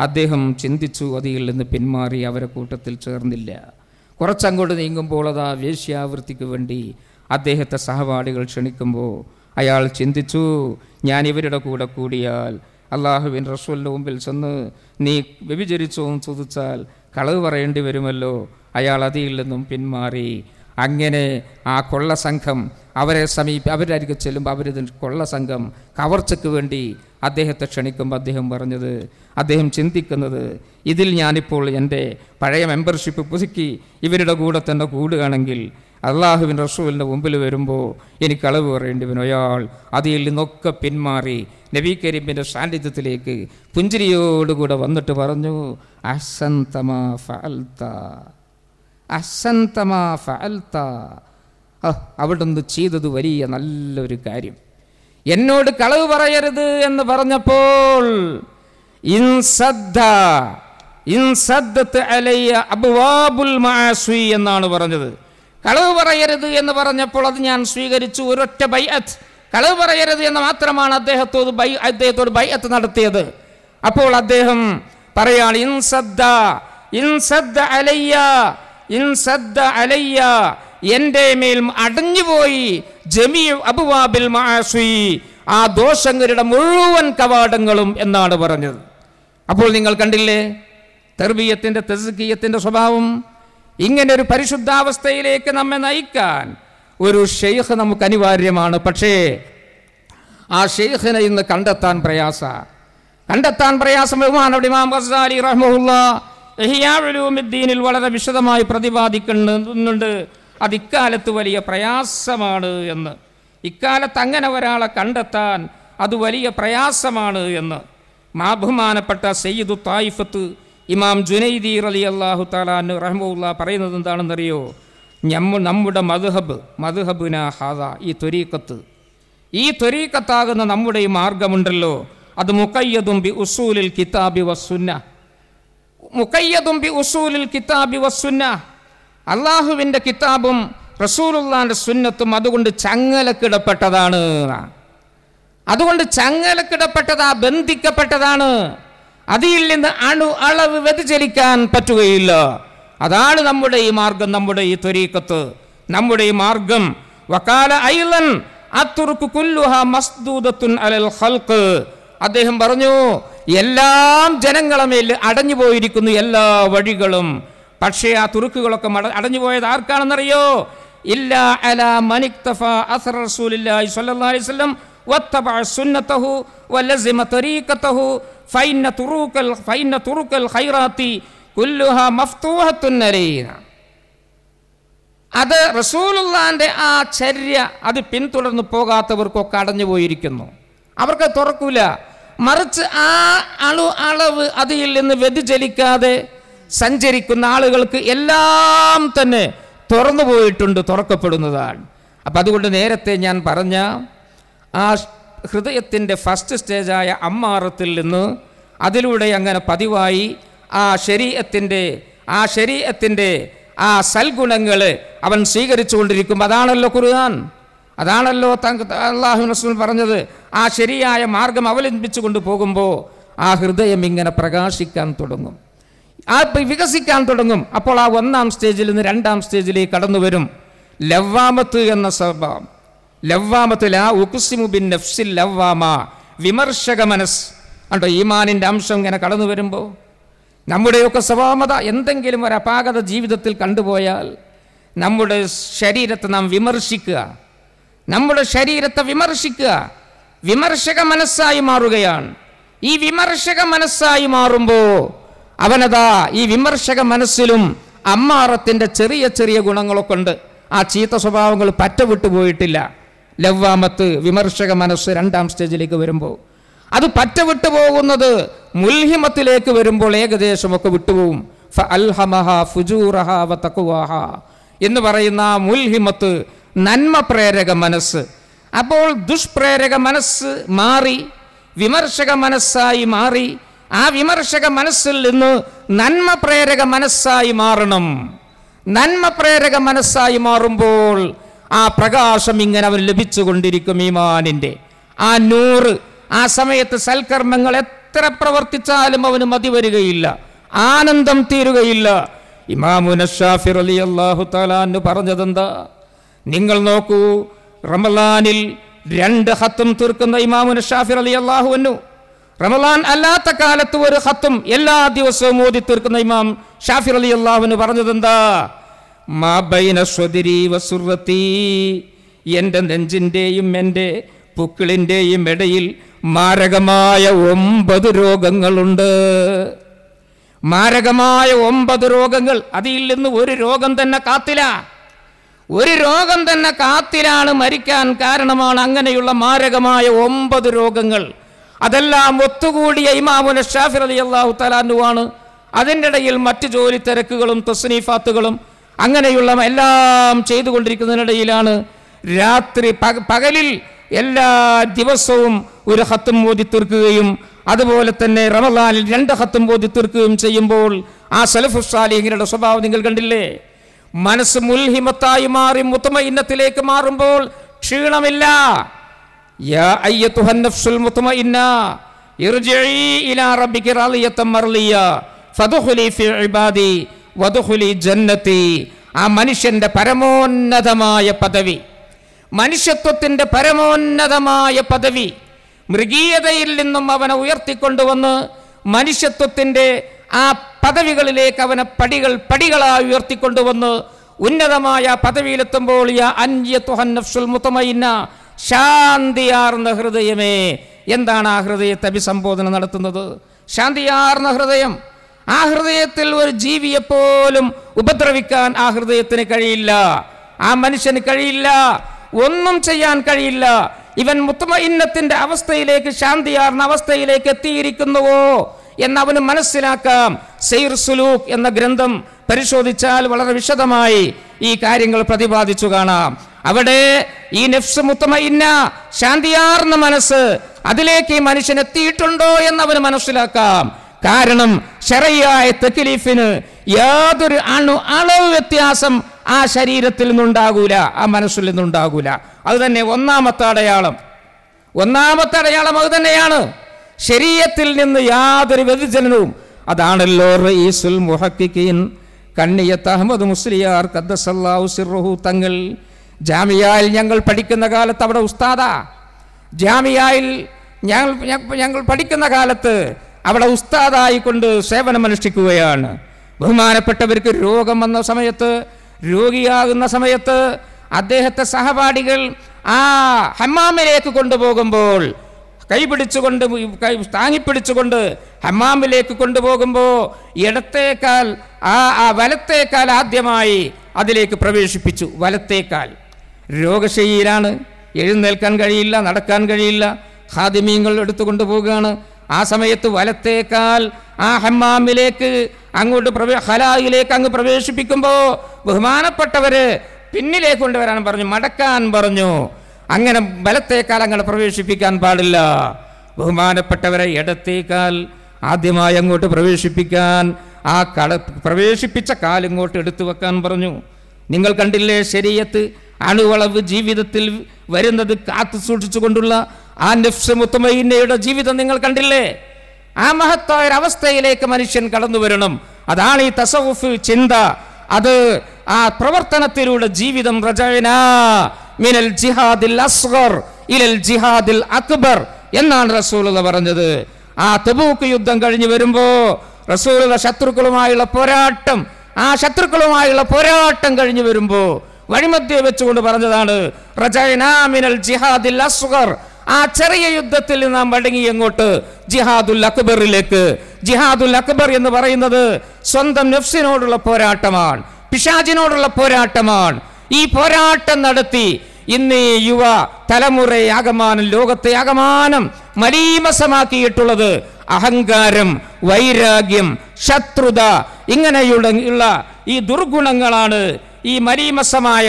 അദ്ദേഹം ചിന്തിച്ചു അതിൽ നിന്ന് പിന്മാറി അവരെ കൂട്ടത്തിൽ ചേർന്നില്ല. കുറച്ചങ്ങോട്ട് നീങ്ങുമ്പോൾ അതാ വേശ്യാവൃത്തിക്ക് വേണ്ടി അദ്ദേഹത്തെ സഹപാഠികൾ ക്ഷണിക്കുമ്പോൾ അയാൾ ചിന്തിച്ചു ഞാൻ ഇവരുടെ കൂടെ കൂടിയാൽ അള്ളാഹുവിൻ റസൂലിന്റെ മുമ്പിൽ ചെന്ന് നീ വ്യഭിചരിച്ചോ എന്ന് ചോദിച്ചാൽ കളവ് പറയേണ്ടി വരുമല്ലോ. അയാൾ അതിൽ നിന്നും പിന്മാറി. അങ്ങനെ ആ കൊള്ള സംഘം അവരെ സമീപ അവരുടെ അരികെ ചെല്ലുമ്പോൾ അവരിത് കൊള്ള സംഘം കവർച്ചയ്ക്ക് വേണ്ടി അദ്ദേഹത്തെ ക്ഷണിക്കുമ്പോൾ അദ്ദേഹം പറഞ്ഞത് അദ്ദേഹം ചിന്തിക്കുന്നത് ഇതിൽ ഞാനിപ്പോൾ എന്റെ പഴയ മെമ്പർഷിപ്പ് പുതുക്കി ഇവരുടെ കൂടെ തന്നെ കൂടുകയാണെങ്കിൽ അള്ളാഹുവിൻ റസൂലിന്റെ മുമ്പിൽ വരുമ്പോൾ എനിക്ക് അളവ് പറയേണ്ടി വരും. അയാൾ അതിൽ നിന്നൊക്കെ പിന്മാറി നബി കരീമിന്റെ സാന്നിധ്യത്തിലേക്ക് പുഞ്ചിരിയോടുകൂടെ വന്നിട്ട് പറഞ്ഞു അസന്തമാ ഫഅൽത്ത അസന്തമാ ഫഅൽത്ത അവിടുന്ന് ചെയ്തത് വലിയ നല്ലൊരു കാര്യം. എന്നോട് കളവ് പറയരുത് എന്ന് പറഞ്ഞപ്പോൾ അലയ്യ എന്നാണ് പറഞ്ഞത്. കളവ് പറയരുത് എന്ന് പറഞ്ഞപ്പോൾ അത് ഞാൻ സ്വീകരിച്ചു. ഒരൊറ്റ ബൈഅത്ത്. കളവ് പറയരുത് എന്ന് മാത്രമാണ് അദ്ദേഹത്തോട് ബൈ അദ്ദേഹത്തോട് ബൈഅത്ത് നടത്തിയത്. അപ്പോൾ അദ്ദേഹം പറയാണ് ഇൻസദ്ദ ഇൻസദ്ദ അലയ്യ ഇൻസദ്ദ അലയ്യ എന്റെ മേൽ അടഞ്ഞുപോയി ജമീ അബുവാബിൽ മആസി ആ ദോഷങ്ങളുടെ മുഴുവൻ കവാടങ്ങളും എന്നാണ് പറഞ്ഞത്. അപ്പോൾ നിങ്ങൾ കണ്ടില്ലേ? തെർബീയത്തിന്റെ തെസുക്കീയത്തിന്റെ സ്വഭാവം? ഇങ്ങനെ ഒരു പരിശുദ്ധാവസ്ഥയിലേക്ക് നമ്മെ നയിക്കാൻ ഒരു ഷെയ്ഖ് നമുക്ക് അനിവാര്യമാണ്. പക്ഷേ ആ ഷെയ്ഖിനെ ഇന്ന് കണ്ടെത്താൻ പ്രയാസ. കണ്ടെത്താൻ പ്രയാസം ബഹുമാനവിടെ ഇമാം വളരെ വിശദമായി പ്രതിപാദിക്കുന്നുണ്ട്. അത് ഇക്കാലത്ത് വലിയ പ്രയാസമാണ് എന്ന്. ഇക്കാലത്ത് അങ്ങനെ ഒരാളെ കണ്ടെത്താൻ അത് വലിയ പ്രയാസമാണ് എന്ന്. മാബഹുമാനപ്പെട്ട സയ്യിദു തായിഫത്ത് ഇമാം ജുനൈദി അലി അള്ളാഹു താലാൻ റഹ്മുല്ല പറയുന്നത് എന്താണെന്നറിയോ? ഞമ്മ നമ്മുടെ മധുഹബ് മധുഹബുന ഹാദ ഈ ത്വരീക്കത്ത് ഈ ത്വരീക്കത്താകുന്ന നമ്മുടെ ഈ മാർഗമുണ്ടല്ലോ. അത് മുക്കയ്യതും ബി ഉസൂലിൽ കിതാബി വസുന്ന മുക്കയ്യതും ബി ഉസൂലിൽ കിതാബി വസുന്ന അള്ളാഹുവിന്റെ കിതാബും റസൂലുള്ളാന്റെ സുന്നത്തും അതുകൊണ്ട് ചങ്ങലക്കിടപ്പെട്ടതാണ്. അതുകൊണ്ട് ചങ്ങലക്കിടപ്പെട്ടതാ ബന്ധിക്കപ്പെട്ടതാണ്. അതിൽ നിന്ന് അണു അളവ് വ്യതിചലിക്കാൻ പറ്റുകയില്ല. അതാണ് നമ്മുടെ ഈ മാർഗം നമ്മുടെ ഈ ത്വരീക്കത്ത് നമ്മുടെ ഈ മാർഗം. വക്കാല ഐലൻ അത്തുറുക്കു കുല്ലുഹ അലൽ ഹൽക്ക് അദ്ദേഹം പറഞ്ഞു എല്ലാം ജനങ്ങളെ മേൽ അടഞ്ഞു പോയിരിക്കുന്നു എല്ലാ വഴികളും. പക്ഷേ ആ തുറുക്കുകളൊക്കെ അടഞ്ഞു പോയത് ആർക്കാണെന്നറിയോ? ഇല്ല അല തരീഖതഹു ഫൈന ഫൈന തുറുക്കൽ അത് റസൂലുള്ളാന്റെ ആ ചര്യ അത് പിന്തുടർന്ന് പോകാത്തവർക്കൊക്കെ അടഞ്ഞു പോയിരിക്കുന്നു. അവർക്ക് തുറക്കൂല. മറിച്ച് ആ അളു അളവ് അതിൽ നിന്ന് വ്യതിചലിക്കാതെ സഞ്ചരിക്കുന്ന ആളുകൾക്ക് എല്ലാം തന്നെ തുറന്നു പോയിട്ടുണ്ട് തുറക്കപ്പെടുന്നതാണ്. അപ്പം അതുകൊണ്ട് നേരത്തെ ഞാൻ പറഞ്ഞ ആ ഹൃദയത്തിന്റെ ഫസ്റ്റ് സ്റ്റേജായ അമ്മാറത്തിൽ നിന്ന് അതിലൂടെ അങ്ങനെ പതിവായി ആ ശരീരത്തിന്റെ ആ ശരീരത്തിന്റെ ആ സൽഗുണങ്ങൾ അവൻ സ്വീകരിച്ചു കൊണ്ടിരിക്കും അതാണല്ലോ ഖുർആൻ. അതാണല്ലോ അള്ളാഹു റസൂൽ പറഞ്ഞത്. ആ ശരിയായ മാർഗം അവലംബിച്ചു കൊണ്ട് പോകുമ്പോൾ ആ ഹൃദയം ഇങ്ങനെ പ്രകാശിക്കാൻ തുടങ്ങും. ആ വികസിക്കാൻ തുടങ്ങും. അപ്പോൾ ആ ഒന്നാം സ്റ്റേജിൽ നിന്ന് രണ്ടാം സ്റ്റേജിലേക്ക് കടന്നു വരും ലവ്വാമത്ത് എന്ന സ്വഭാവം ലവ്വാമത്ത് ലാ ഉഖ്സിമു നഫ്സിൽ ലവ്വാമ. വിമർശക മനസ് കണ്ടോ ഈമാനിന്റെ അംശം ഇങ്ങനെ കടന്നു വരുമ്പോൾ നമ്മുടെയൊക്കെ സ്വഭാവമത. എന്തെങ്കിലും ഒരു അപാകത ജീവിതത്തിൽ കണ്ടുപോയാൽ നമ്മുടെ ശരീരത്തെ നാം വിമർശിക്കുക. നമ്മുടെ ശരീരത്തെ വിമർശിക്കുക. വിമർശക മനസ്സായി മാറുകയാണ്. ഈ വിമർശക മനസ്സായി മാറുമ്പോൾ അവനതാ ഈ വിമർശക മനസ്സിലും അമ്മാറത്തിന്റെ ചെറിയ ചെറിയ ഗുണങ്ങളൊക്കെ ഉണ്ട്. ആ ചീത്ത സ്വഭാവങ്ങൾ പറ്റ വിട്ടു പോയിട്ടില്ല. ലവ്വാമത്ത് വിമർശക മനസ്സ് രണ്ടാം സ്റ്റേജിലേക്ക് വരുമ്പോൾ അത് പറ്റ വിട്ടു പോകുന്നത് മുൽഹിമത്തിലേക്ക് വരുമ്പോൾ ഏകദേശമൊക്കെ വിട്ടുപോകും. അൽഹമഹ ഫുജൂറഹ വ തക്കുവാഹ എന്ന് പറയുന്ന ആ മുൽഹിമത്ത് നന്മ പ്രേരക മനസ്സ്. അപ്പോൾ ദുഷ്പ്രേരക മനസ്സ് മാറി വിമർശക മനസ്സായി മാറി ആ വിമർശക മനസ്സിൽ നിന്ന് നന്മ പ്രേരക മനസ്സായി മാറണം. നന്മ പ്രേരക മനസ്സായി മാറുമ്പോൾ ആ പ്രകാശം ഇങ്ങനെ അവന് ലഭിച്ചുകൊണ്ടിരിക്കും ഈമാനിന്റെ. ആ നൂറ് ആ സമയത്ത് സൽക്കർമ്മങ്ങൾ എത്ര പ്രവർത്തിച്ചാലും അവന് മതി വരികയില്ല. ആനന്ദം തീരുകയില്ല. ഇമാമുന അലി അള്ളാഹു താലാന്ന് പറഞ്ഞതെന്താ? നിങ്ങൾ നോക്കൂ റമലാനിൽ രണ്ട് ഹത്തും തീർക്കുന്ന ഇമാമുന ഷാഫിർ അലി അള്ളാഹുവന്നു റമലാൻ അല്ലാത്ത കാലത്ത് ഒരു ഹത്തും എല്ലാ ദിവസവും ഓതി തീർക്കുന്ന ഇമാം ഷാഫിർ അലി അള്ളാഹുവിന് പറഞ്ഞതെന്താ? മാ സ്വതിരി വസുറത്തി എന്റെ നെഞ്ചിന്റെയും എന്റെ പുക്കിളിന്റെയും ഇടയിൽ മാരകമായ ഒമ്പത് രോഗങ്ങളുണ്ട്. മാരകമായ ഒമ്പത് രോഗങ്ങൾ അതിൽ നിന്ന് ഒരു രോഗം തന്നെ കാത്തില. ഒരു രോഗം തന്നെ കാത്തിലാണ് മരിക്കാൻ കാരണമാണ് അങ്ങനെയുള്ള മാരകമായ ഒമ്പത് രോഗങ്ങൾ. അതെല്ലാം ഒത്തുകൂടിയ ഇമാമുന ഷാഫിർ അലി അള്ളാഹു തലാനുവാണ് അതിന്റെ ഇടയിൽ മറ്റ് ജോലി തിരക്കുകളും തസ്നീഫാത്തുകളും അങ്ങനെയുള്ള എല്ലാം ചെയ്തുകൊണ്ടിരിക്കുന്നതിനിടയിലാണ് രാത്രി പകലിൽ എല്ലാ ദിവസവും ഒരു ഹത്തും ഓതി തീർക്കുകയും അതുപോലെ തന്നെ റമദാനിൽ രണ്ട് ഹത്തും ഓതി തീർക്കുകയും ചെയ്യുമ്പോൾ ആ സലഫുസാലിഹിങ്ങളുടെ സ്വഭാവം നിങ്ങൾ കണ്ടില്ലേ? മനസ്സ് മുൽഹിമത്തായി മാറി മുത്തമ ഇന്നത്തിലേക്ക് മാറുമ്പോൾ ക്ഷീണമില്ല. ഇലാ റബ്ബിക റാളിയത്തൻ മർളിയ ഫദ്ഖുലി ഫി ഇബാദി വദ്ഖുലി ജന്നത്തി ആ മനുഷ്യന്റെ പരമോന്നതമായ പദവി. മനുഷ്യത്വത്തിന്റെ പരമോന്നതമായ പദവി. മൃഗീയതയിൽ നിന്നും അവനെ ഉയർത്തിക്കൊണ്ടുവന്ന് മനുഷ്യത്വത്തിന്റെ ആ പദവികളിലേക്ക് അവനെ പടികൾ പടികളായി ഉയർത്തിക്കൊണ്ടുവന്ന് ഉന്നതമായ പദവിയിലെത്തുമ്പോൾ ശാന്തിയാർന്ന ഹൃദയമേ. എന്താണ് ആ ഹൃദയത്തെ അഭിസംബോധന നടത്തുന്നത്? ശാന്തിയാർന്ന ഹൃദയം. ആ ഹൃദയത്തിൽ ഒരു ജീവിയെപ്പോലും ഉപദ്രവിക്കാൻ ആ ഹൃദയത്തിന് കഴിയില്ല. ആ മനുഷ്യന് കഴിയില്ല. ഒന്നും ചെയ്യാൻ കഴിയില്ല. ഇവൻ മുത്തമഇന്നത്തിന്റെ അവസ്ഥയിലേക്ക് ശാന്തിയാർന്ന അവസ്ഥയിലേക്ക് എത്തിയിരിക്കുന്നുവോ എന്ന് അവന് മനസ്സിലാക്കാം. സെയ്ർ സുലൂക്ക് എന്ന ഗ്രന്ഥം പരിശോധിച്ചാൽ വളരെ വിശദമായി ഈ കാര്യങ്ങൾ പ്രതിപാദിച്ചു കാണാം. അവിടെ ഈ നെഫ്സ് മുത്തമഇന്ന ശാന്തിയാർന്ന മനസ്സ് അതിലേക്ക് ഈ മനുഷ്യൻ എത്തിയിട്ടുണ്ടോ അവന് മനസ്സിലാക്കാം. കാരണം ശരയായ തെക്കിലീഫിന് യാതൊരു അണു അളവ് വ്യത്യാസം ആ ശരീരത്തിൽ നിന്നുണ്ടാകൂല ആ മനസ്സിൽ നിന്നുണ്ടാകൂല. അത് തന്നെ ഒന്നാമത്തെ അടയാളം. ഒന്നാമത്തെ അടയാളം അത് തന്നെയാണ്. ശരീരത്തിൽ നിന്ന് യാതൊരു വ്യതിചലനവും. അതാണല്ലോ റഈസുൽ മുഹക്കിൻ കണ്ണിയത്ത് അഹമ്മദ് മുസ്ലിയാർ കദ്ദസല്ലാഹു സിറുഹു തങ്ങൾ ജാമിയായിൽ ഞങ്ങൾ പഠിക്കുന്ന കാലത്ത് അവിടെ ഉസ്താദാ. ജാമിയായിൽ ഞങ്ങൾ ഞങ്ങൾ പഠിക്കുന്ന കാലത്ത് അവിടെ ഉസ്താദായിക്കൊണ്ട് സേവനമനുഷ്ഠിക്കുകയാണ്. ബഹുമാനപ്പെട്ടവർക്ക് രോഗം വന്ന സമയത്ത് രോഗിയാകുന്ന സമയത്ത് അദ്ദേഹത്തെ സഹപാഠികൾ ആ ഹമ്മാമിലേക്ക് കൊണ്ടുപോകുമ്പോൾ കൈപിടിച്ചുകൊണ്ട് കൈ താങ്ങിപ്പിടിച്ചുകൊണ്ട് ഹമ്മാമിലേക്ക് കൊണ്ടുപോകുമ്പോൾ ഇടത്തേക്കാൽ ആ ആ വലത്തേക്കാൽ ആദ്യമായി അതിലേക്ക് പ്രവേശിപ്പിച്ചു. വലത്തേക്കാൽ. രോഗശൈലിയിലാണ് എഴുന്നേൽക്കാൻ കഴിയില്ല നടക്കാൻ കഴിയില്ല. ഹാദിമീങ്ങൾ എടുത്തുകൊണ്ട് പോവുകയാണ്. ആ സമയത്ത് വലത്തേക്കാൽ ആ ഹമ്മാമിലേക്ക് അങ്ങോട്ട് പ്രവേ ഹലായിലേക്ക് അങ്ങ് പ്രവേശിപ്പിക്കുമ്പോൾ ബഹുമാനപ്പെട്ടവര് പിന്നിലേക്ക് കൊണ്ടുവരാൻ പറഞ്ഞു മടക്കാൻ പറഞ്ഞു. അങ്ങനെ ബലത്തേക്കാൽ അങ്ങനെ പ്രവേശിപ്പിക്കാൻ പാടില്ല. ബഹുമാനപ്പെട്ടവരെ ഇടത്തേക്കാൽ ആദ്യമായി അങ്ങോട്ട് പ്രവേശിപ്പിക്കാൻ ആ കട പ്രവേശിപ്പിച്ച കാലിങ്ങോട്ട് എടുത്തു വെക്കാൻ പറഞ്ഞു. നിങ്ങൾ കണ്ടില്ലേ ശരീരത്ത് അണുവളവ് ജീവിതത്തിൽ വരുന്നത് കാത്തു സൂക്ഷിച്ചുകൊണ്ടുള്ള ആ നെഫ്സ് മുത്തമയിന്നയുടെ ജീവിതം നിങ്ങൾ കണ്ടില്ലേ? ആ മഹത്തായ അവസ്ഥയിലേക്ക് മനുഷ്യൻ കടന്നു വരണം. അതാണ് ഈ തസവുഫ് ചിന്ത. അത് ആ പ്രവർത്തനത്തിലൂടെ ജീവിതം റജന മിനൽ ജിഹാദിൽ അസ്ഗർ ഇലൽ ജിഹാദിൽ അക്ബർ എന്നാണ് റസൂലുള്ള പറഞ്ഞത്. ആ തബൂക്ക് യുദ്ധം കഴിഞ്ഞു വരുമ്പോ റസൂലുള്ള ശത്രുക്കളുമായുള്ള പോരാട്ടം ആ ശത്രുക്കളുമായുള്ള പോരാട്ടം കഴിഞ്ഞു വരുമ്പോ വഴിമധ്യ വെച്ചുകൊണ്ട് പറഞ്ഞതാണ് റജഅനാ മിനൽ ജിഹാദിൽ അസ്ഗർ ആ ചെറിയ യുദ്ധത്തിൽ നാം മടങ്ങി എങ്ങോട്ട്? ജിഹാദുൽ അക്ബറിലേക്ക്. ജിഹാദുൽ അക്ബർ എന്ന് പറയുന്നത് സ്വന്തം നഫ്സിനോടുള്ള പോരാട്ടമാണ് പിശാജിനോടുള്ള പോരാട്ടമാണ്. ഈ പോരാട്ടം നടത്തി ഇന്ന് യുവ തലമുറയെ ആകമാനം ലോകത്തെ ആകമാനം മലീമസമാക്കിയിട്ടുള്ളത് അഹങ്കാരം വൈരാഗ്യം ശത്രുത ഇങ്ങനെയുള്ള ഈ ദുർഗുണങ്ങളാണ് ഈ മലീമസമായ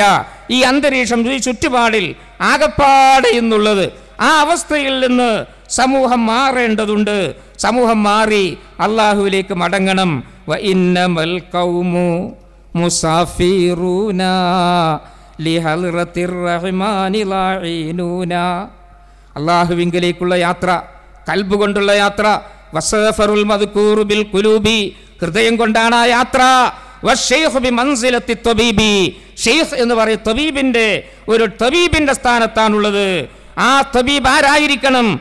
ഈ അന്തരീക്ഷം ഈ ചുറ്റുപാടിൽ ആകപ്പാടെ എന്നുള്ളത്. ആ അവസ്ഥയിൽ നിന്ന് സമൂഹം മാറേണ്ടതുണ്ട്. സമൂഹം മാറി അള്ളാഹുവിലേക്ക് മടങ്ങണം. വ യാത്ര കൽബ് കൊണ്ടുള്ള യാത്ര വസഫറുൽ മദ്കൂറുബിൽ കുലൂബി ഹൃദയം കൊണ്ടാണ് ആ യാത്ര. ഷെയ്ഖ് എന്ന് പറയും തബീബിന്റെ ഒരു തബീബിന്റെ സ്ഥാനത്താണുള്ളത്. ആ തബീബ് ആരായിരിക്കണം?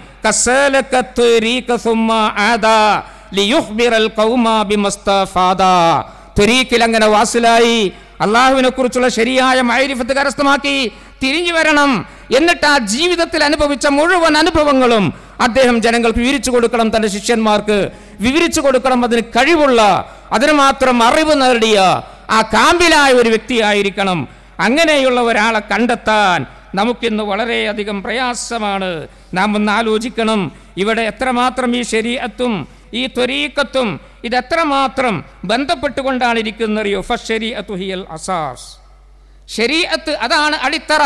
അങ്ങനെ വാസിലായി. അള്ളാഹുവിനെ കുറിച്ചുള്ള ശരിയായ മൈരിഫത്ത് കരസ്ഥമാക്കി. തിരിഞ്ഞു വരണം. എന്നിട്ട് ആ ജീവിതത്തിൽ അനുഭവിച്ച മുഴുവൻ അനുഭവങ്ങളും അദ്ദേഹം ജനങ്ങൾക്ക് വിവരിച്ചു കൊടുക്കണം തന്റെ ശിഷ്യന്മാർക്ക്. വിവരിച്ചു കൊടുക്കണം അതിന് കഴിവുള്ള അതിന് മാത്രം അറിവ് നേടിയ ആ കാമ്പിലായ ഒരു വ്യക്തിയായിരിക്കണം. അങ്ങനെയുള്ള ഒരാളെ കണ്ടെത്താൻ നമുക്കിന്ന് വളരെയധികം പ്രയാസമാണ്. നാം ഒന്ന് ആലോചിക്കണം. ഇവിടെ എത്രമാത്രം ഈ ശരീരത്തും ഈ ത്വരീക്കത്തും ഇത് എത്രമാത്രം ബന്ധപ്പെട്ടുകൊണ്ടാണ് ഇരിക്കുന്നറിയോ അറിയോ ഹിയൽ അസാസ്. ശരീഅത്ത് അതാണ് അടിത്തറ.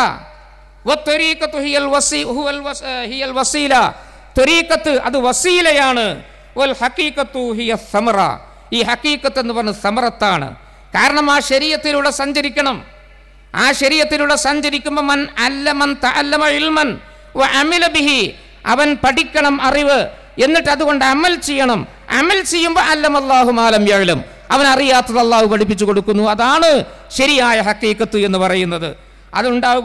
വസീല. ത്വരീക്കത്ത് അത് വസീലയാണ്. ഈ ഹക്കീക്കത്ത് എന്ന് പറഞ്ഞ സമറത്താണ് കാരണം ആ ശരീരത്തിലൂടെ സഞ്ചരിക്കണം. ആ ശരീരത്തിലൂടെ സഞ്ചരിക്കുമ്പോൾ മൻ അല്ലമൻ തഅല്ലമ ഇൽമൻ വ അമില ബിഹി. അവൻ പഠിക്കണം അറിവ്. എന്നിട്ട് അതുകൊണ്ട് അമൽ ചെയ്യണം. അമൽ ചെയ്യുമ്പോൾ അല്ലമല്ലാഹു മാലം യഴലും അവൻ അറിയാത്തത് അള്ളാഹു പഠിപ്പിച്ചു കൊടുക്കുന്നു. അതാണ് ശരിയായ ഹക്കീക്കത്ത് എന്ന് പറയുന്നത്. അതുണ്ടാവും.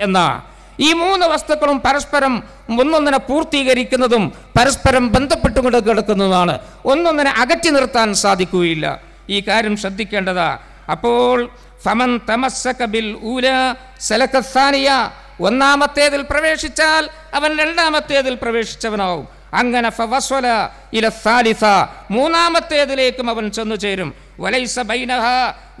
എന്ന. ഈ മൂന്ന് വസ്തുക്കളും പരസ്പരം ഒന്നൊന്നിനെ പൂർത്തീകരിക്കുന്നതും പരസ്പരം ബന്ധപ്പെട്ടുകൊണ്ട് കിടക്കുന്നതുമാണ്. ഒന്നൊന്നിനെ അകറ്റി നിർത്താൻ സാധിക്കുകയില്ല. ഈ കാര്യം ശ്രദ്ധിക്കേണ്ടതാ. അപ്പോൾ ഫമൻ തമസ്സക ബിൽ ഒന്നാമത്തേതിൽ പ്രവേശിച്ചാൽ അവൻ രണ്ടാമത്തേതിൽ പ്രവേശിച്ചവനാവും. അങ്ങനെ ഫവസ്വല ഇല സാലിസ. മൂന്നാമത്തേതിലേക്കും അവൻ ചെന്നു ചേരും. വലൈസ ബൈനഹ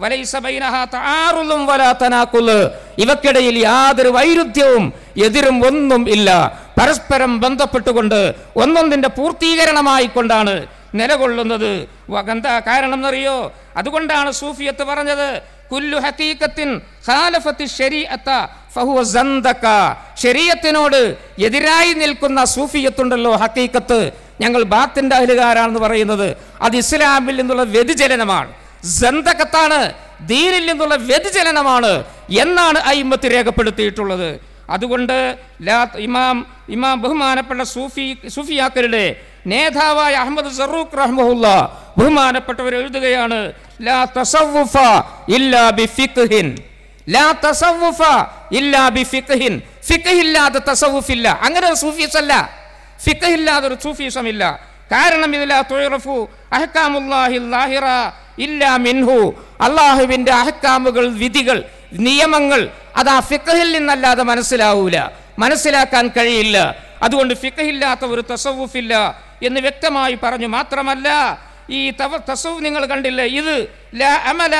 വലൈസ ബൈനഹ താറുലും വലാ തനാക്കുൽ ഇവക്കിടയിൽ യാതൊരു വൈരുദ്ധ്യവും എതിരും ഒന്നും ഇല്ല. പരസ്പരം ബന്ധപ്പെട്ടുകൊണ്ട് ഒന്നൊന്നിന്റെ പൂർത്തീകരണമായി കൊണ്ടാണ് നിലകൊള്ളുന്നത്. എന്താ കാരണം എന്നറിയോ അതുകൊണ്ടാണ് സൂഫിയത്ത് പറഞ്ഞത് കുല്ലു ഹക്കീക്കത്തിൻ ഖാലഫത്തി ഫഹുവ എതിരായി നിൽക്കുന്ന സൂഫിയത്തുണ്ടല്ലോ ഹക്കീക്കത്ത് ഞങ്ങൾ ബാത്തിന്റെ അഹലുകാരാണെന്ന് പറയുന്നത്. അത് ഇസ്ലാമിൽ നിന്നുള്ള വ്യതിചലനമാണ്. സന്തകത്താണ് ദീനിൽ നിന്നുള്ള വ്യതിചലനമാണ് എന്നാണ് അയിമത്ത് രേഖപ്പെടുത്തിയിട്ടുള്ളത്. അതുകൊണ്ട് ഇമാം ഇമാം ബഹുമാനപ്പെട്ട സൂഫി സൂഫിയാക്കരുടെ നേതാവായ അഹമ്മദ് സറൂഖ് റഹ്മുല്ല ബഹുമാനപ്പെട്ടവർ എഴുതുകയാണ് ലാ തസവ്വുഫ ഇല്ലാ ബിഫിഖ്ഹിൻ ലാ തസവ്വുഫ ഇല്ലാ ബി ഫിഖ്ഹിൻ. അങ്ങനെ ഒരു സൂഫീസ് കാരണം ഇതിലാ തുയറഫു ലാഹിറ ഇല്ലാ മിൻഹു. അഹക്കാമുകൾ വിധികൾ നിയമങ്ങൾ അത് ആ ഫിഖഹിൽ നിന്നല്ലാതെ മനസ്സിലാവൂല. മനസ്സിലാക്കാൻ കഴിയില്ല. അതുകൊണ്ട് ഫിഖഹില്ലാത്ത ഒരു തസവുഫില്ല എന്ന് വ്യക്തമായി പറഞ്ഞു. മാത്രമല്ല ഈ തവ തസവ് നിങ്ങൾ കണ്ടില്ലേ? ഇത് ലാ അമല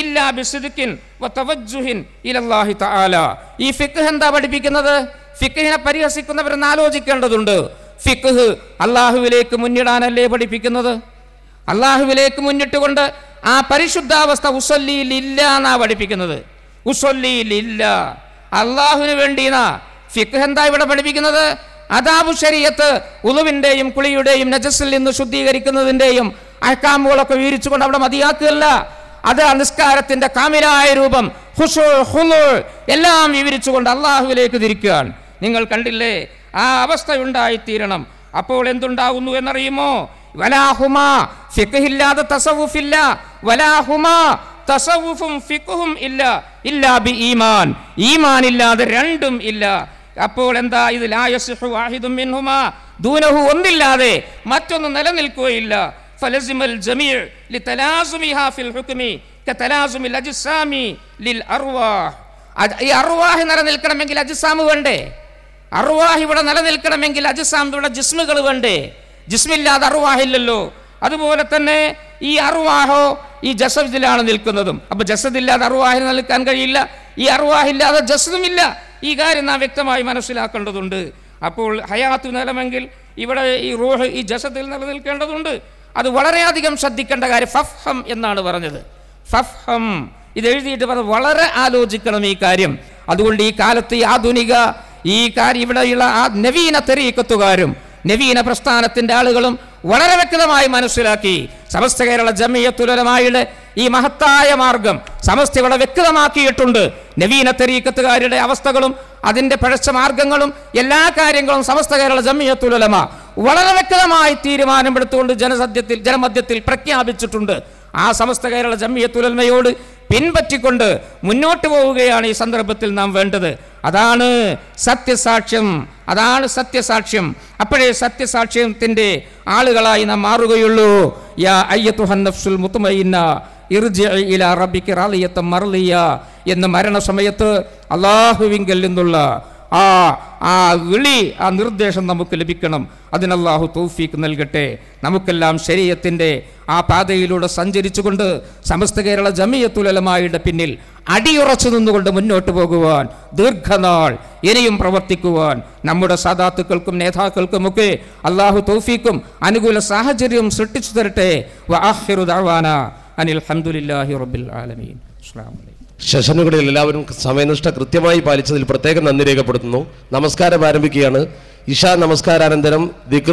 ഇല്ലാ ബിസിദിക്കിൻ വതവജ്ജുഹിൻ ഇലല്ലാഹി തആല. ഈ ഫിഖ് എന്താ പഠിപ്പിക്കുന്നത്? ഫിഖിനെ പരിഹസിക്കുന്നവരെന്ന് ആലോചിക്കേണ്ടതുണ്ട്. ഫിഖ് അള്ളാഹുവിലേക്ക് മുന്നിടാനല്ലേ പഠിപ്പിക്കുന്നത്? അള്ളാഹുവിലേക്ക് മുന്നിട്ടുകൊണ്ട് ആ പരിശുദ്ധാവസ്ഥ ഉസൊല്ലിയിൽ ഇല്ല എന്നാ പഠിപ്പിക്കുന്നത്? ഉസൊല്ലിയിൽ ഇല്ല. അള്ളാഹുവിന് വേണ്ടിനാ ഫിഖ് എന്താ ഇവിടെ പഠിപ്പിക്കുന്നത്? അതാബു ശരീരത്ത് ഉളുവിന്റെയും കുളിയുടെയും നജസ്സിൽ നിന്ന് ശുദ്ധീകരിക്കുന്നതിന്റെയും അഹക്കാമുകളൊക്കെ വീരിച്ചുകൊണ്ട് അവിടെ മതിയാക്കുകയല്ല. അത് നിസ്കാരത്തിന്റെ കാമിലായ രൂപം. ഹുഷു ഹുലു എല്ലാം വിവരിച്ചുകൊണ്ട് അള്ളാഹുവിലേക്ക് തിരിക്കുകയാണ്. നിങ്ങൾ കണ്ടില്ലേ? ആ അവസ്ഥ ഉണ്ടായിത്തീരണം അപ്പോൾ എന്തുണ്ടാകുന്നു എന്നറിയുമോ? വലാഹുമാ ഫിഖില്ലാതെ തസവുഫില്ല വലാഹുമാ തസവുഫും ഫിഖും ഇല്ല. ഇല്ലാ ബി ഈമാൻ. ഈമാൻ ഇല്ലാതെ രണ്ടും ഇല്ല. അപ്പോൾ എന്താ ഇത്? ലായസിഹു വാഹിദും മിൻഹുമാ. ദൂനഹു ഒന്നില്ലാതെ മറ്റൊന്ന് നിലനിൽക്കുകയില്ല. ഫലസിമൽ ലിതലാസുമിഹാ ഫിൽ ഹുക്മി കതലാസുമിൽ അജ്സാമി ലിൽ അർവാഹ്. അത് ഈ അർവാഹ് നിലനിൽക്കണമെങ്കിൽ അജ്സാമ് വേണ്ടേ? അർവാഹ് ഇവിടെ നിലനിൽക്കണമെങ്കിൽ അജ്സാം ഇവിടെ ജിസ്മുകൾ വേണ്ടേ? ജിസ്മില്ലാതെ അർവാഹില്ലല്ലോ അതുപോലെ തന്നെ ഈ അറുവാഹോ ഈ ജസദിലാണ് നിൽക്കുന്നതും. അപ്പൊ ജസദില്ലാതെ അറുവാഹിന് നിൽക്കാൻ കഴിയില്ല. ഈ അറുവാഹില്ലാതെ ജസദുമില്ല. ഈ കാര്യം നാം വ്യക്തമായി മനസ്സിലാക്കേണ്ടതുണ്ട്. അപ്പോൾ ഹയാത്തു നിലമെങ്കിൽ ഇവിടെ ഈ റൂഹ് ഈ ജസദിൽ നിലനിൽക്കേണ്ടതുണ്ട്. അത് വളരെയധികം ശ്രദ്ധിക്കേണ്ട കാര്യം ഫഫ്ഹം എന്നാണ് പറഞ്ഞത്. ഫഫ്ഹം. ഇത് എഴുതിയിട്ട് പറഞ്ഞത് വളരെ ആലോചിക്കണം ഈ കാര്യം. അതുകൊണ്ട് ഈ കാലത്ത് ഈ ആധുനിക ഈ കാര്യം ഇവിടെയുള്ള ആ നവീന തെരീക്കത്തുകാരും നവീന പ്രസ്ഥാനത്തിന്റെ ആളുകളും വളരെ വ്യക്തമായി മനസ്സിലാക്കി. സമസ്ത കേരള ജമിയത്തുലമായുടെ ഈ മഹത്തായ മാർഗം സമസ്ത ഇവിടെ വ്യക്തമാക്കിയിട്ടുണ്ട്. നവീന തെരീക്കത്തുകാരുടെ അവസ്ഥകളും അതിന്റെ പഴച്ച മാർഗങ്ങളും എല്ലാ കാര്യങ്ങളും സമസ്ത കേരള ജമിയത്തുലമ വളരെ വ്യക്തമായി തീരുമാനമെടുത്തുകൊണ്ട് ജനസദ്യത്തിൽ ജനമധ്യത്തിൽ പ്രഖ്യാപിച്ചിട്ടുണ്ട്. ആ സമസ്ത കേരള ജമ്മിയത്തുലന്മയോട് പിൻപറ്റിക്കൊണ്ട് മുന്നോട്ട് പോവുകയാണ് ഈ സന്ദർഭത്തിൽ നാം വേണ്ടത്. അതാണ് സത്യസാക്ഷ്യം അതാണ് സത്യസാക്ഷ്യം. അപ്പോഴേ സത്യസാക്ഷ്യത്തിന്റെ ആളുകളായി നാം മാറുകയുള്ളൂ. യാ അയ്യത്തുഹൻ നഫ്സുൽ മുത്തുമയിന്ന ഇർജിഇ ഇലാ റബ്ബിക റാളിയത്തൻ മർളിയ എന്ന് മരണസമയത്ത് അള്ളാഹുവിങ്കൽ നിന്നുള്ള ആ ആ വിളി ആ നിർദ്ദേശം നമുക്ക് ലഭിക്കണം. അതിനല്ലാഹു തൗഫീക്ക് നൽകട്ടെ. നമുക്കെല്ലാം ശരീരത്തിന്റെ ആ പാതയിലൂടെ സഞ്ചരിച്ചുകൊണ്ട് സമസ്ത കേരള ജമിയത്തുലമായുടെ പിന്നിൽ അടിയുറച്ചു നിന്നുകൊണ്ട് മുന്നോട്ട് പോകുവാൻ ദീർഘനാൾ ഇനിയും പ്രവർത്തിക്കുവാൻ നമ്മുടെ സദാത്തുക്കൾക്കും നേതാക്കൾക്കുമൊക്കെ അള്ളാഹു തൗഫീക്കും അനുകൂല സാഹചര്യവും സൃഷ്ടിച്ചു തരട്ടെ. അനിൽ ഹംദുലില്ലാഹി റബ്ബിൽ ആലമീൻ. അസ്സലാമു അലൈക്കും. സെഷനുകളിൽ എല്ലാവരും സമയനിഷ്ഠ കൃത്യമായി പാലിച്ചതിൽ പ്രത്യേകം നന്ദി രേഖപ്പെടുത്തുന്നു. നമസ്കാരം ആരംഭിക്കുകയാണ്. ഇഷ നമസ്കാരാനന്തരം ദിക്ർ